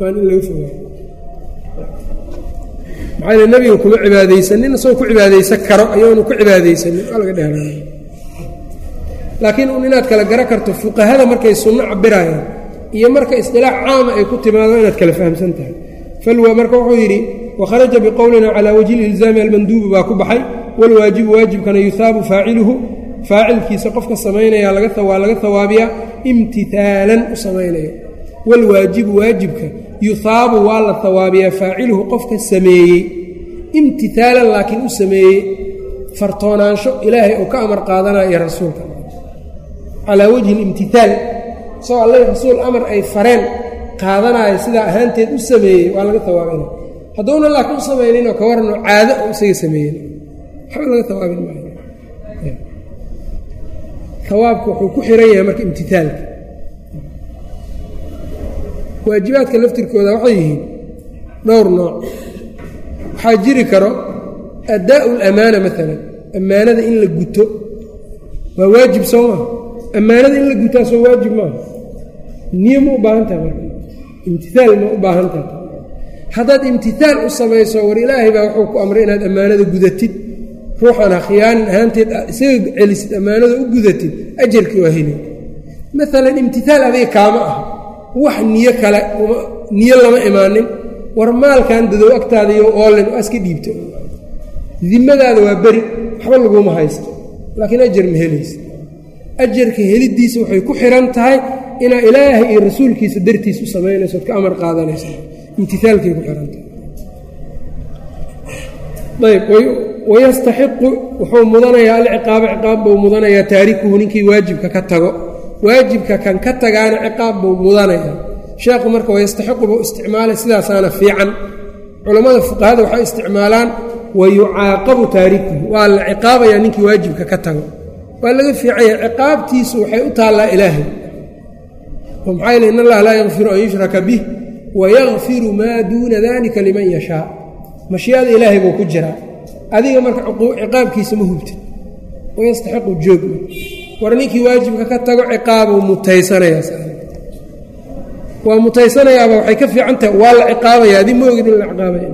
waan in laga fogaayo maxaa nebiga kuma cibaadaysanin isagoo ku cibaadaysan karo ayaanu ku cibaadaysanin. Waa laga dheeraanay laakiin un inaad kala gara karto fuqahada markay sunno cabirayaan iyo marka istilaax caama ay ku timaado inaad kala fahamsan tahay. Falwa marka wuxuu yidhi wakharaja biqowlina calaa wajhi ilzaami almanduubu baa ku baxay. Walwaajibu waajibkana yuhaabu faaciluhu. Faacilkiisa qofka samaynaya waa laga hawaabiyaa imtihaalan u samaynayo. Walwaajibu waajibka yuhaabu waa la hawaabiyaa faaciluhu qofka sameeyey imtihaalan laakiin u sameeyey fartoonaansho ilaahay uu ka amar qaadanaya iyo rasuulka. Calaa wajhi اlimtihaal isagoo alla rasuul amar ay fareen qaadanaayo sidaa ahaanteed u sameeyey waa laga hawaabina hadduuna laakiin u samayninoo ka warano caado oo isaga sameeyen waxba laga hawaabin maayo. Hawaabka wuxuu ku xiran yahay marka imtihaalka waajibaadka laftirkooda waxay yihiin dhowr nooc. Waxaa jiri karo addaa'u lamaana maalan ammaanada in la guto. Waa waajib soo maa ammaanada in la gutaa soo waajib maaha niyo ma u baahan taha marka? Imtihaal ma u baahan taha haddaad imtihaal u samayso war ilaahay baa wuxuu ku amray inaad ammaanada gudatid. Ruuxan ha khiyaanin ahaanteed isaga celisid ammaanada u gudatid ajarkii waa heli maalan imtihaal adiga kaama ah wax niyo kale niyo lama imaanin. War maalkan dadow agtaada iyo oolen waa iska dhiibto. Dimadaada waa beri waxba laguma haysto. Laakiin ajar ma helaysa. Ajarka heliddiisa waxay ku xihan tahay inaa ilaahay iyo rasuulkiisa dartiis u samaynayso od ka amar qaadanaysa imtiaalkay ku xihantahay ayb wayastaxiqu wuxuu mudanayaa alciqaaba ciqaab buu mudanayaa taarikuhu ninkii waajibka ka tago waajibka kan ka tagaana ciqaab buu mudanaya sheekhu marka wayastaxiqu buu isticmaalay sidaasaana fiican. Culammada fuqahada waxay isticmaalaan wayucaaqabu taarikuhu waa la ciqaabayaa ninkii waajibka ka tago. Waa laga fiicanya ciqaabtiisu waxay u taallaa ilaahay. Oo maxaa yele in allaha laa yakfiru an yushraka bih wayakfiru maa duuna dalika liman yashaa. Mashiiada ilaahay buu ku jiraa. Adiga marka ciqaabkiisa ma hubtid. Wayastaxiqu joogma war ninkii waajibka ka tago ciqaabuu mutaysanayaa waa mutaysanayaaba waxay ka fiican tahay. Waa la ciqaabaya adi ma ogid in la ciqaabaya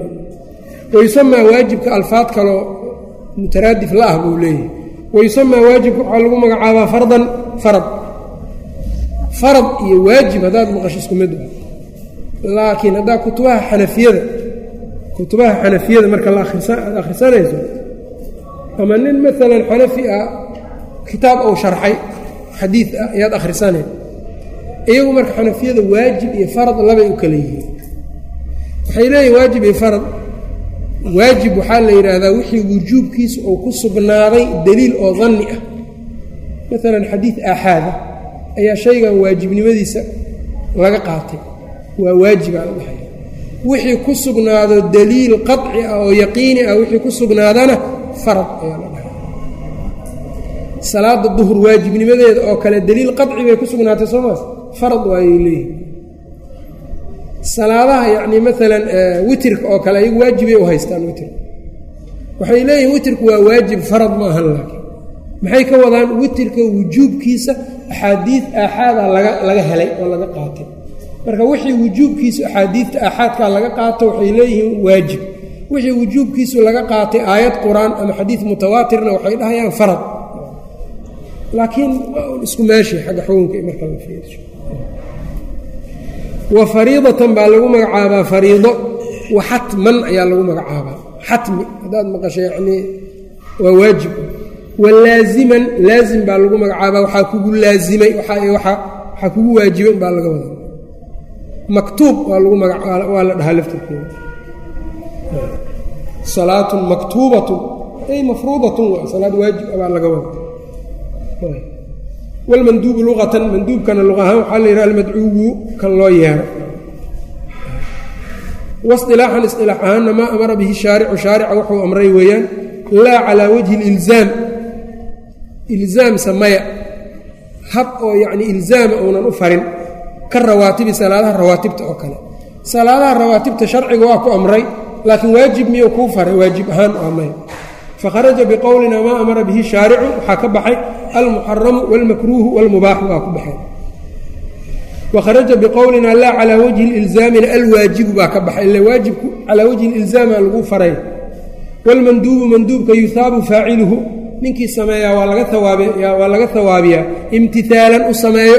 wayusamaa waajibka alfaad kaloo mutaraadif la ah buu leeyahay. Wayusamaa waajibka waxaa lagu magacaabaa fardan farad. Farad iyo waajib haddaad maqasho isku mid laakiin haddaa kutubaha xanafiyada kutubaha xanafiyada marka aad akhrisanayso ama nin maalan xanafi ah kitaab ou sharxay xadiid ah ayaad akhrisanay. Iyagu marka xanafiyada waajib iyo farad labay u kala yihiin. Waxay leeyihiin waajib iyo farad. Waajib waxaa la yidhaahdaa wixii wujuubkiisa uu ku sugnaaday deliil oo danni ah. Maalan xadiid aaxaada ayaa shaygan waajibnimadiisa laga qaatay. Waa waajibaa la dhahay. Wixii ku sugnaado daliil qaci ah oo yaqiini ah wixii ku sugnaadana farad ayaa la dhahay salaada duhur waajibnimadeeda oo kale daliil qaci bay ku sugnaatay soomaas farad waayay leeyihiin salaadaha yacni maalan witirka oo kale ayagu waajibay u haystaan witirka waxay leeyihiin witirku waa waajib farad ma ahan laakiin. Maxay ka wadaan witirka wujuubkiisa axaadiid aaxaada laga laga helay oo laga qaatay. Marka wixii wujuubkiisu axaadiidta aaxaadkaa laga qaato waxay leeyihiin waajib. Wixii wujuubkiisu laga qaatay aayad qur'aan ama xadiid mutawaatirna waxay dhahayaan farad laakiin isku meeshay xagga xukunka marka la fiiriso wa fariidatan baa lagu magacaabaa fariido. Wa xatman ayaa lagu magacaabaa. Xatmi haddaad maqasho yacnii waa waajib. Wa laaziman laazim baa lagu magacaabaa. Waxaa kugu laazimay waxaa kugu waajiban baa laga wadaa. Maktuub waa la dhahaa laftirkeeda. Salaatun maktuubatun ay mafruudatun waa salaad waajib a baa laga wada wlmanduubu luqatan manduubkana luqa ahaan waxaa la yidhaha almadcuubu kan loo yeero. Wasilaaxan isilaax ahaanna maa amara bihi shaaricu shaarica wuxuu amray weeyaan laa calaa wajhi ilzaam ilzaam samaya hab oo yacni ilzaama uunan u farin ka rawaatibi salaadaha rawaatibta oo kale. Salaadaha rawaatibta sharciga waa ku amray laakiin waajib miyuu kuu faray? Waajib ahaan waa maya fakharaja biqowlina maa amara bihi shaaricu waxaa ka baxay almuxaramu wاlmakruuhu wاlmubaaxu waa ku baxay wakharaja biqowlina laa calaa wajhi ilzaamina alwaajibu baa ka baxay ila waajibku calaa wajhi ilzaama lagu faray wاlmanduubu manduubka yuhaabu faaciluhu ninkii sameeyaa waa laga waa laga hawaabiyaa imtihaalan u sameeyo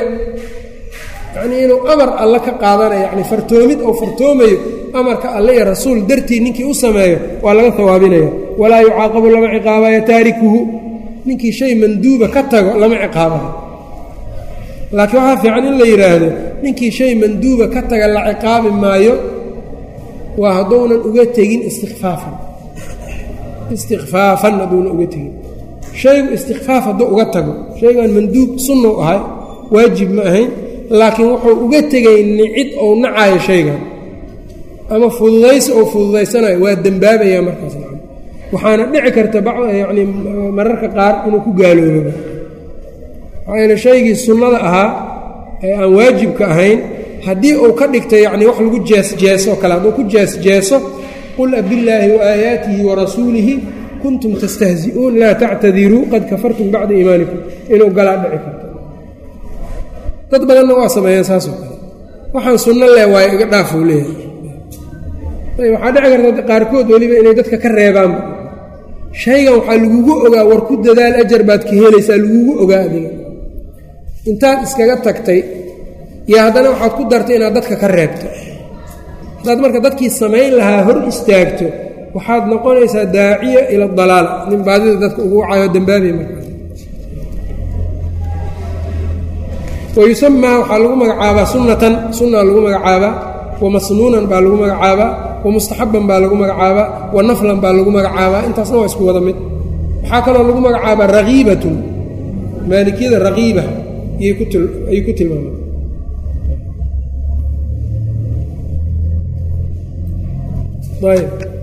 yacnii inuu amar alle ka qaadanayo yani fartoomid oo fartoomayo amarka alle iyo rasuul dartii ninkii u sameeyo waa laga hawaabinaya walaa yucaaqabu lama ciqaabayo taarikuhu ninkii shay manduuba ka tago lama ciqaabayo laakiin waxaa fiican in la yidhaahdo ninkii shay manduuba ka taga la ciqaabi maayo waa hadduunan uga tegin istikfaafan istikfaafan hadduunan uga tegin. Shaygu istikfaaf hadduu uga tago shaygan manduub sunnou ahay waajib ma ahayn laakiin wuxuu uga tegay nicid ou nacaayo shaygan. Ama fududaysi ou fududaysanayo waa dembaabaya markaas waxaana dhici karta yacni mararka qaar inuu ku gaalooboba maxaa yeele shaygii sunnada ahaa ee aan waajibka ahayn haddii uu ka dhigto yacni wax lagu jeesjeesoo kale hadduu ku jeesjeeso qul abillaahi waaayaatihi warasuulihi kuntum tastahzi'uun laa tactadiruu qad kafartum bacda iimaanikum. Inuu galaa dhici karto dad badanna waa sameeyeen saasoo kale. Waxaan sunno leh waayo iga dhaafuu leeyahay. Waxaa dhici karta qaarkood weliba inay dadka ka reebaanba shaygan waxaa lagugu ogaa war ku dadaal ajar baad ka helaysaa lagugu ogaa adiga. Intaad iskaga tagtay iyo haddana waxaad ku dartay inaad dadka ka reebto. Haddaad marka dadkii samayn lahaa hor istaagto waxaad noqonaysaa daaciya ila dalaal nin baadida dadka ugu wacayo dambaabay markaas wayusamaa waxaa lagu magacaabaa sunnatan sunna lagu magacaabaa wamasnuunan baa lagu magacaabaa wamustaxaban baa lagu magacaabaa wanaflan baa lagu magacaabaa intaasna waa isku wada mid waxaa kaloo lagu magacaabaa rakiibatun maalikiyada rakiiba ayay ku tilmaameen ayb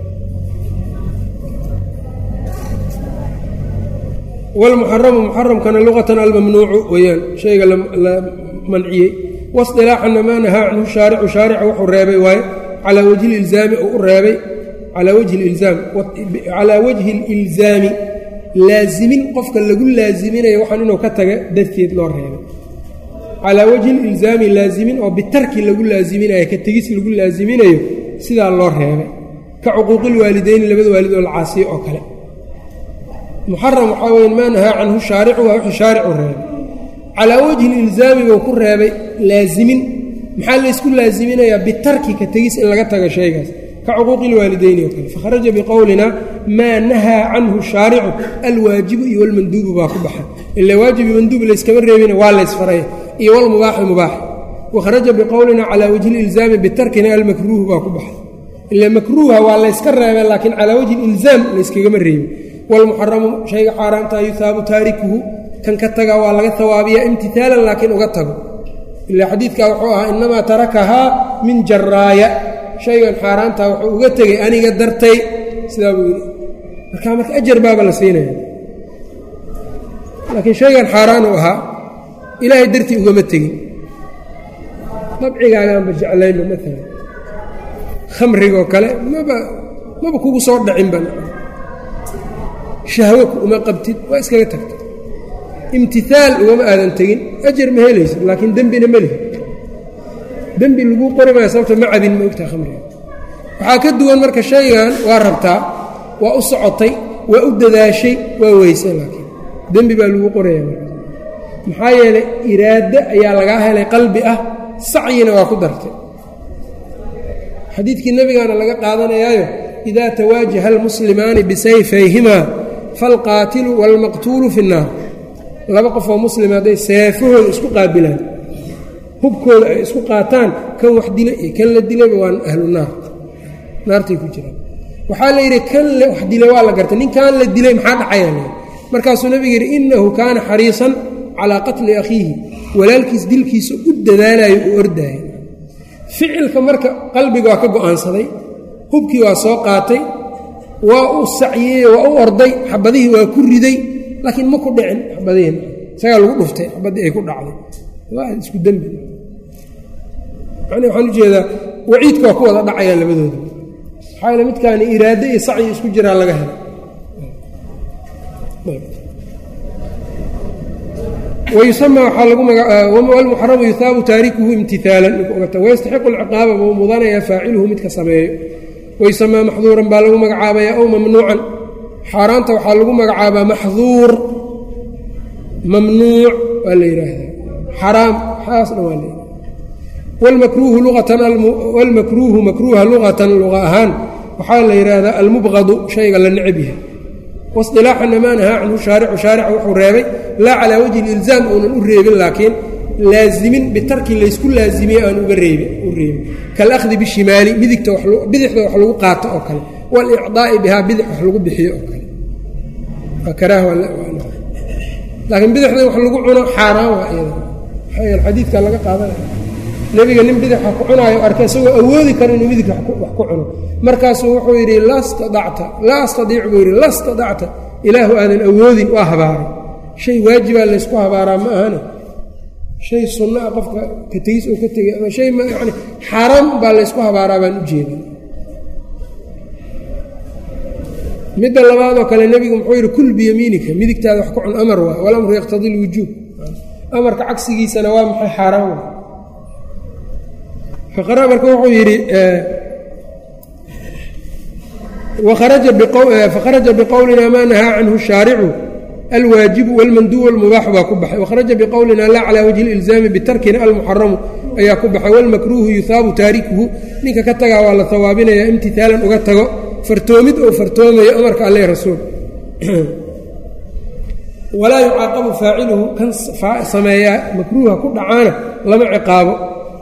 wlmuxaramu muxaramkana luqatan almamnuucu weyaan shayga la manciyey wasilaaxana maa nahaa canhu shaaricu shaarica wuxuu reebay waaye calaa wajhi ilzaami oo u reebay calaa wajhi ilzaam calaa wajhi ilzaami laazimin qofka lagu laaziminayo waxaan inuu ka taga darteed loo reebay calaa wajhi ilzaami laazimin oo bitarki lagu laaziminayo ka tegis lagu laaziminayo sidaa loo reebay ka cuquuqilwaalideyni labada waalid oo la caasiyo oo kale muxaram waxaa weya maa nahaa canhu shaaricu waa wixii shaaricu reebay. Calaa wajhi ilzaami buu ku reebay laazimin. Maxaa laysku laaziminayaa? Bitarki ka tegis in laga taga shaygaas. Ka cuquuqi ilwaalideyni oo kale. Fakharaja biqowlina maa nahaa canhu shaaricu alwaajibu iyo walmanduubu baa ku baxa ila waajib iyo manduub layskama reebina waa laysfaraya iyo walmubaaxi mubaax wakharaja biqowlina calaa wajhi ilzaami bitarkina almakruuhu baa ku baxa ila makruuha waa layska reebay laakiin calaa wajhi ilzaam layskagama reebin wlmuxaramu shayga xaaraamtaa yuhaabu taarikuhu kan ka taga waa laga hawaabiyaa imtihaalan laakiin uga tago ilaa xadiidkaa wuxuu ahaa inamaa tarakahaa min jaraaya shaygan xaaraamtaa wuxuu uga tegay aniga dartay sidaa buu yidhi markaa marka ajar baaba la siinaya laakiin shaygan xaaraan uu ahaa ilaahay dartii ugama tegin dabcigaagaanba jeclaynba maalan khamrigoo kale maba maba kugu soo dhacinba shahwo uma qabtid waa iskaga tagta imtihaal ugama aadan tegin ajar ma helaysid laakiin dembina ma lihi. Dembi laguu qori maya sababta ma cabin ma ogtaha khamriga. Waxaa ka duwan marka shaygan waa rabtaa waa u socotay waa u dadaashay waa weyse laakiin. Dembi baa laguu qoraya maxaa yeelay iraado ayaa lagaa helay qalbi ah sacyina waa ku dartay. Xadiidkii nebigaana laga qaadanayaayo idaa tawaajaha almuslimaani bisayfayhimaa falqaatilu waalmaqtuulu fi nnaar laba qofoo muslima hadday seefahooda isku qaabilaan hubkooda ay isku qaataan kan wax dila iyo kan la dilayba waa ahlu naar naartay ku jiraan waxaa la yidhi kan wax dila waa la gartay ninkan la dilay maxaa dhacaya l markaasuu nebigu yidhi innahu kaana xariisan calaa qatli akhiihi walaalkiis dilkiisa u dadaalayo u ordaaya ficilka marka qalbiga waa ka go'aansaday hubkii waa soo qaatay waa u sacyey waa u orday xabadihii waa ku riday laakiin ma ku dhicin xabadihiin isagaa lagu dhuftay xabadii ay ku dhacday. Isku dembi waxaan u jeedaa waciidka waa ku wada dhacayaan labadooda. Maxaa yaele midkaani iraado iyo sacyi isku jiraa laga helay wayusama waxaa lagu walmuxaramu yuhaabu taarikuhu imtihaalan ninkuogata wayastaxiqu alciqaaba mudanaya faaciluhu midka sameeyo wayusamaa maxduuran baa lagu magacaabaya ow mamnuucan xaaraanta waxaa lagu magacaabaa maxduur. Mamnuuc waa la yidhaahdaa. Xaraam xaasna waa la wlmakruuhu luatan walmakruuhu makruuha luqatan luqa ahaan waxaa la yidhaahdaa almubqadu shayga la necab yahay. Wasilaaxana maa nahaa canhu shaaricu shaarica wuxuu reebay laa calaa wajhi ilzaam uunan u reebin laakiin laazimin bitarki laysku laazimiye aan uga reebin u reebin kalahdi bishimaali midigta bidixda wax lagu qaato oo kale walicdaa'i bihaa bidix wax lagu bixiyo oo kale laakiin bidixda wax lagu cuno xaaraan waa iyada xadiidka laga qaadanaya nebiga nin bidix wax ku cunaayo arka isagoo awoodi karo inuu midig wax ku cuno markaasuu wuxuu yidhi la stadacta laa astadiic buu yidhi la stadacta ilaahu aadan awoodin waa habaaray shay waajibaa laysku habaaraa ma ahane shay sunno ah qofka ka tegis oo ka tegay ama shay yani xaaraam baa laysku habaaraa baan u jeeda midda labaadoo kale nebigu muxuu yidhi kul biyamiinika midigtaada wax ku cun amar waa walamru yaqtadii lwujuub. Amarka cagsigiisana waa maxay xaaraan waa? Faqara marka wuxuu yidhi fakharaja biqowlina maa nahaa canhu shaaricu alwaajibu wاlmanduub wاlmubaaxu baa ku baxay wakharaja biqowlina laa calaa wajhi اlilzaami bitarkina almuxaramu ayaa ku baxay wاlmakruuhu yuhaabu taarikuhu ninka ka tagaa waa la hawaabinaya imtihaalan uga tago fartoomid oo fartoomayo amarka alle rasuul walaa yucaaqabu faaciluhu kan sameeyaa makruuha ku dhacaana lama ciqaabo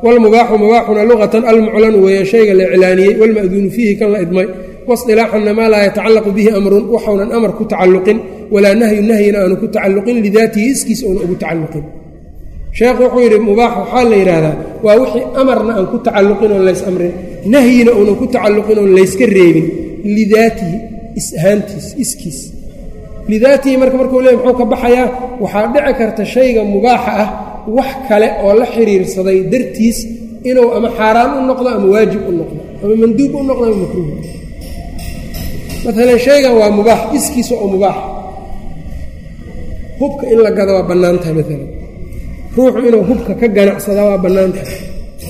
wاlmubaaxu mubaaxuna luqatan almuclanu weeyaan shayga la iclaaniyey wاlma'duunu fiihi kan la idmay wasilaaxanna maa laa yatacallaqu bihi amrun waxaunan amar ku tacalluqin walaa nahyu nahyina aanu ku tacalluqin lidaatihi iskiis oona ugu tacalluqin sheekhu wuxuu yidhi mubaax waxaa la yidhaahdaa waa wixii amarna aan ku tacalluqin oon lays amrin nahyina uunan ku tacalluqin oon layska reebin lidaatihi is ahaantiis iskiis lidaatihi marka markuu leey muxuu ka baxayaa waxaa dhici karta shayga mubaaxa ah wax kale oo la xiriirsaday dartiis inuu ama xaaraan u noqdo ama waajib u noqdo ama manduub u noqdo ama makruuh maalan shaygan waa mubaax iskiisa oo mubaax. Hubka in la gado waa bannaan tahay maalan ruuxu inuu hubka ka ganacsada waa bannaan tahay.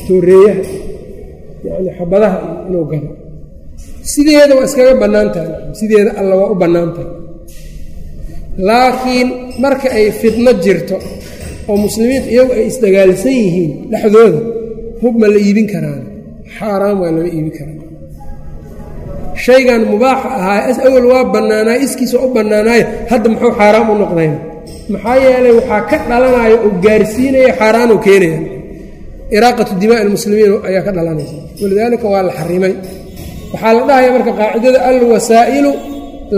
Tooreeyaha yacni xabadaha inuu gado. Sideeda waa iskaga bannaan tahay sideeda alla waa u bannaan tahay. Laakiin marka ay fidno jirto oo muslimiintu iyagu ay isdagaalsan yihiin dhexdooda hub ma la iibin karaan. Xaaraan waa lama iibin karaan shaygan mubaaxa ahaa awal waa bannaanaay iskiisa u bannaanaayo hadda muxuu xaaraam u noqdayn maxaa yeelay waxaa ka dhalanaya oo gaarsiinaya xaaraanuu keenaya. Iraaqatu dimaa'i lmuslimiin ayaa ka dhalanaysa. Walidaalika waa la xarimay. Waxaa la dhahaya marka qaacidada alwasaa'ilu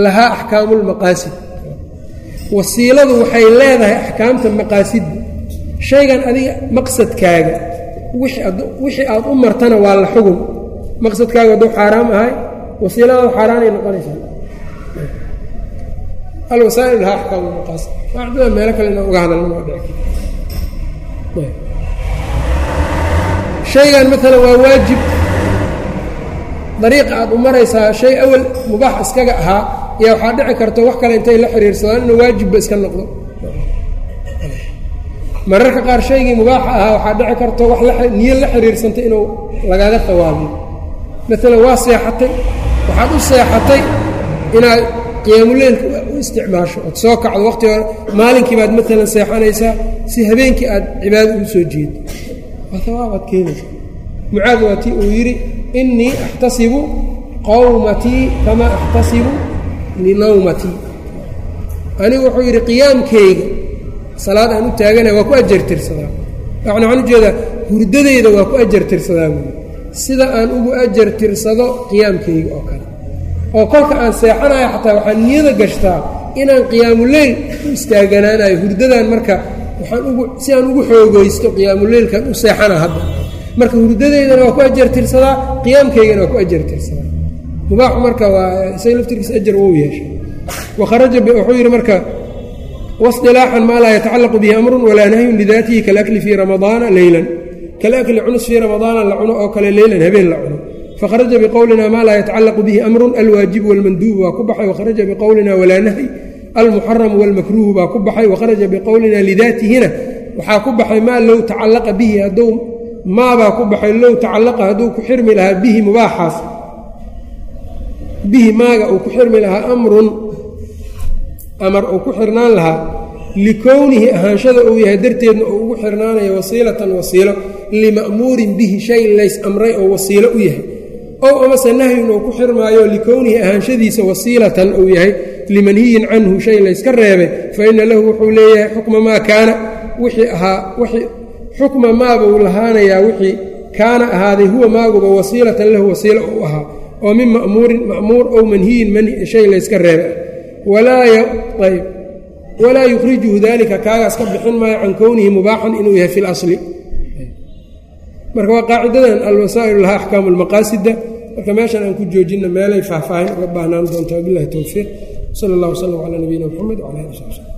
lahaa axkaamu lmaqaasid wasiiladu waxay leedahay axkaamta maqaasidda shaygan adiga maqsadkaaga wixii aad u martana waa la xugun maqsadkaaga hadduu xaaraam ahay wasiiladaada xaaraanay noqonaysaa. Alwasaa'il lahaa axkaamu lmaqaasid qaacidada meelo kale inaan uga hadalna waa shaygan maalan waa waajib. Dariiqa aad u maraysaa shay awal mubaax iskaga ahaa ayaa waxaa dhici karta wax kale intay la xiriirsadaan inuu waajibba iska noqdo. Mararka qaar shaygii mubaaxa ahaa waxaa dhici karta wax niyo la xiriirsantay inuu lagaga hawaabiyo maalan waa seexatay waxaad u seexatay inaad qiyaamuleylka u isticmaasho ood soo kacdo waqti hore maalinkii baad maalan seexanaysaa si habeenkii aad cibaado ugu soo jeedo waa hawaabaad keenaysa. Mucaad waa tii uu yidhi innii axtasibu qowmatii kamaa axtasibu linawmatii anigu wuxuu yidhi qiyaamkayga salaad aan u taaganaya waa ku ajartirsadaa. Waxaan u jeedaa hurdadayda waa ku ajartirsadaa. buuli sida aan ugu ajartirsado qiyaamkayga oo kale. Oo kolka aan seexanayo xataa waxaan niyada gashtaa inaan qiyaamuleyl u istaaganaanayo hurdadan marka waxaan ugu si aan ugu xoogeysto qiyaamuleylkan u seexana hadda. Marka hurdadeydana waa ku ajartirsadaa qiyaamkaygana waa ku ajartirsadaa mubaaxu marka waa isaga laftirkiisa ajar wou yeeshay. Wakharaja wuxuu yidhi marka wasilaaxan maa laa yatacallaqu bihi amrun walaa nahyun lidaatihi kalakli fii ramadaana leylan kalakli cunus fii ramadaana la cuno oo kale leylan habeen la cuno fakharaja biqowlina maa laa yatacallaqu bihi amrun alwaajibu walmanduubu baa ku baxay wakharaja biqowlina walaa nahy almuxaramu walmakruuhu baa ku baxay wakharaja biqowlina lidaatihina waxaa ku baxay maa low tacallaqa bihi hadduu maabaa ku baxay low tacallaqa hadduu ku xirmi lahaa bihi mubaaxaas bihi maaga uu ku xirmi lahaa amrun amar uu ku xirnaan lahaa likownihi ahaanshada uu yahay darteedna uu ugu xirnaanayo wasiilatan wasiilo lima'muurin bihi shay lays amray oo wasiilo u yahay. Ow amase nahyun uu ku xirmaayo likownihi ahaanshadiisa wasiilatan uu yahay limanhiyin canhu shay layska reebay fa ina lahu wuxuu leeyahay xukma maa kaana wixii ahaa xukma maabuu lahaanayaa wixii kaana ahaaday huwa maaguba wasiilatan lahu wasiilo u ahaa oo min ma'muurin ma'muur ow manhiyin shay layska reebay walaa yukhrijuhu dalika kaagaas ka bixin maayo can kownihi mubaaxan inuu yahay fi lasli marka waa qaacidadan alwasaa'il lahaa axkaamu lmaqaasida marka meeshan aan ku joojinna meelay faahfaahin uga baahnaan doonta wabilahi towfiiq sal allah wslam calaa nabiyina mxamed wcala ali slm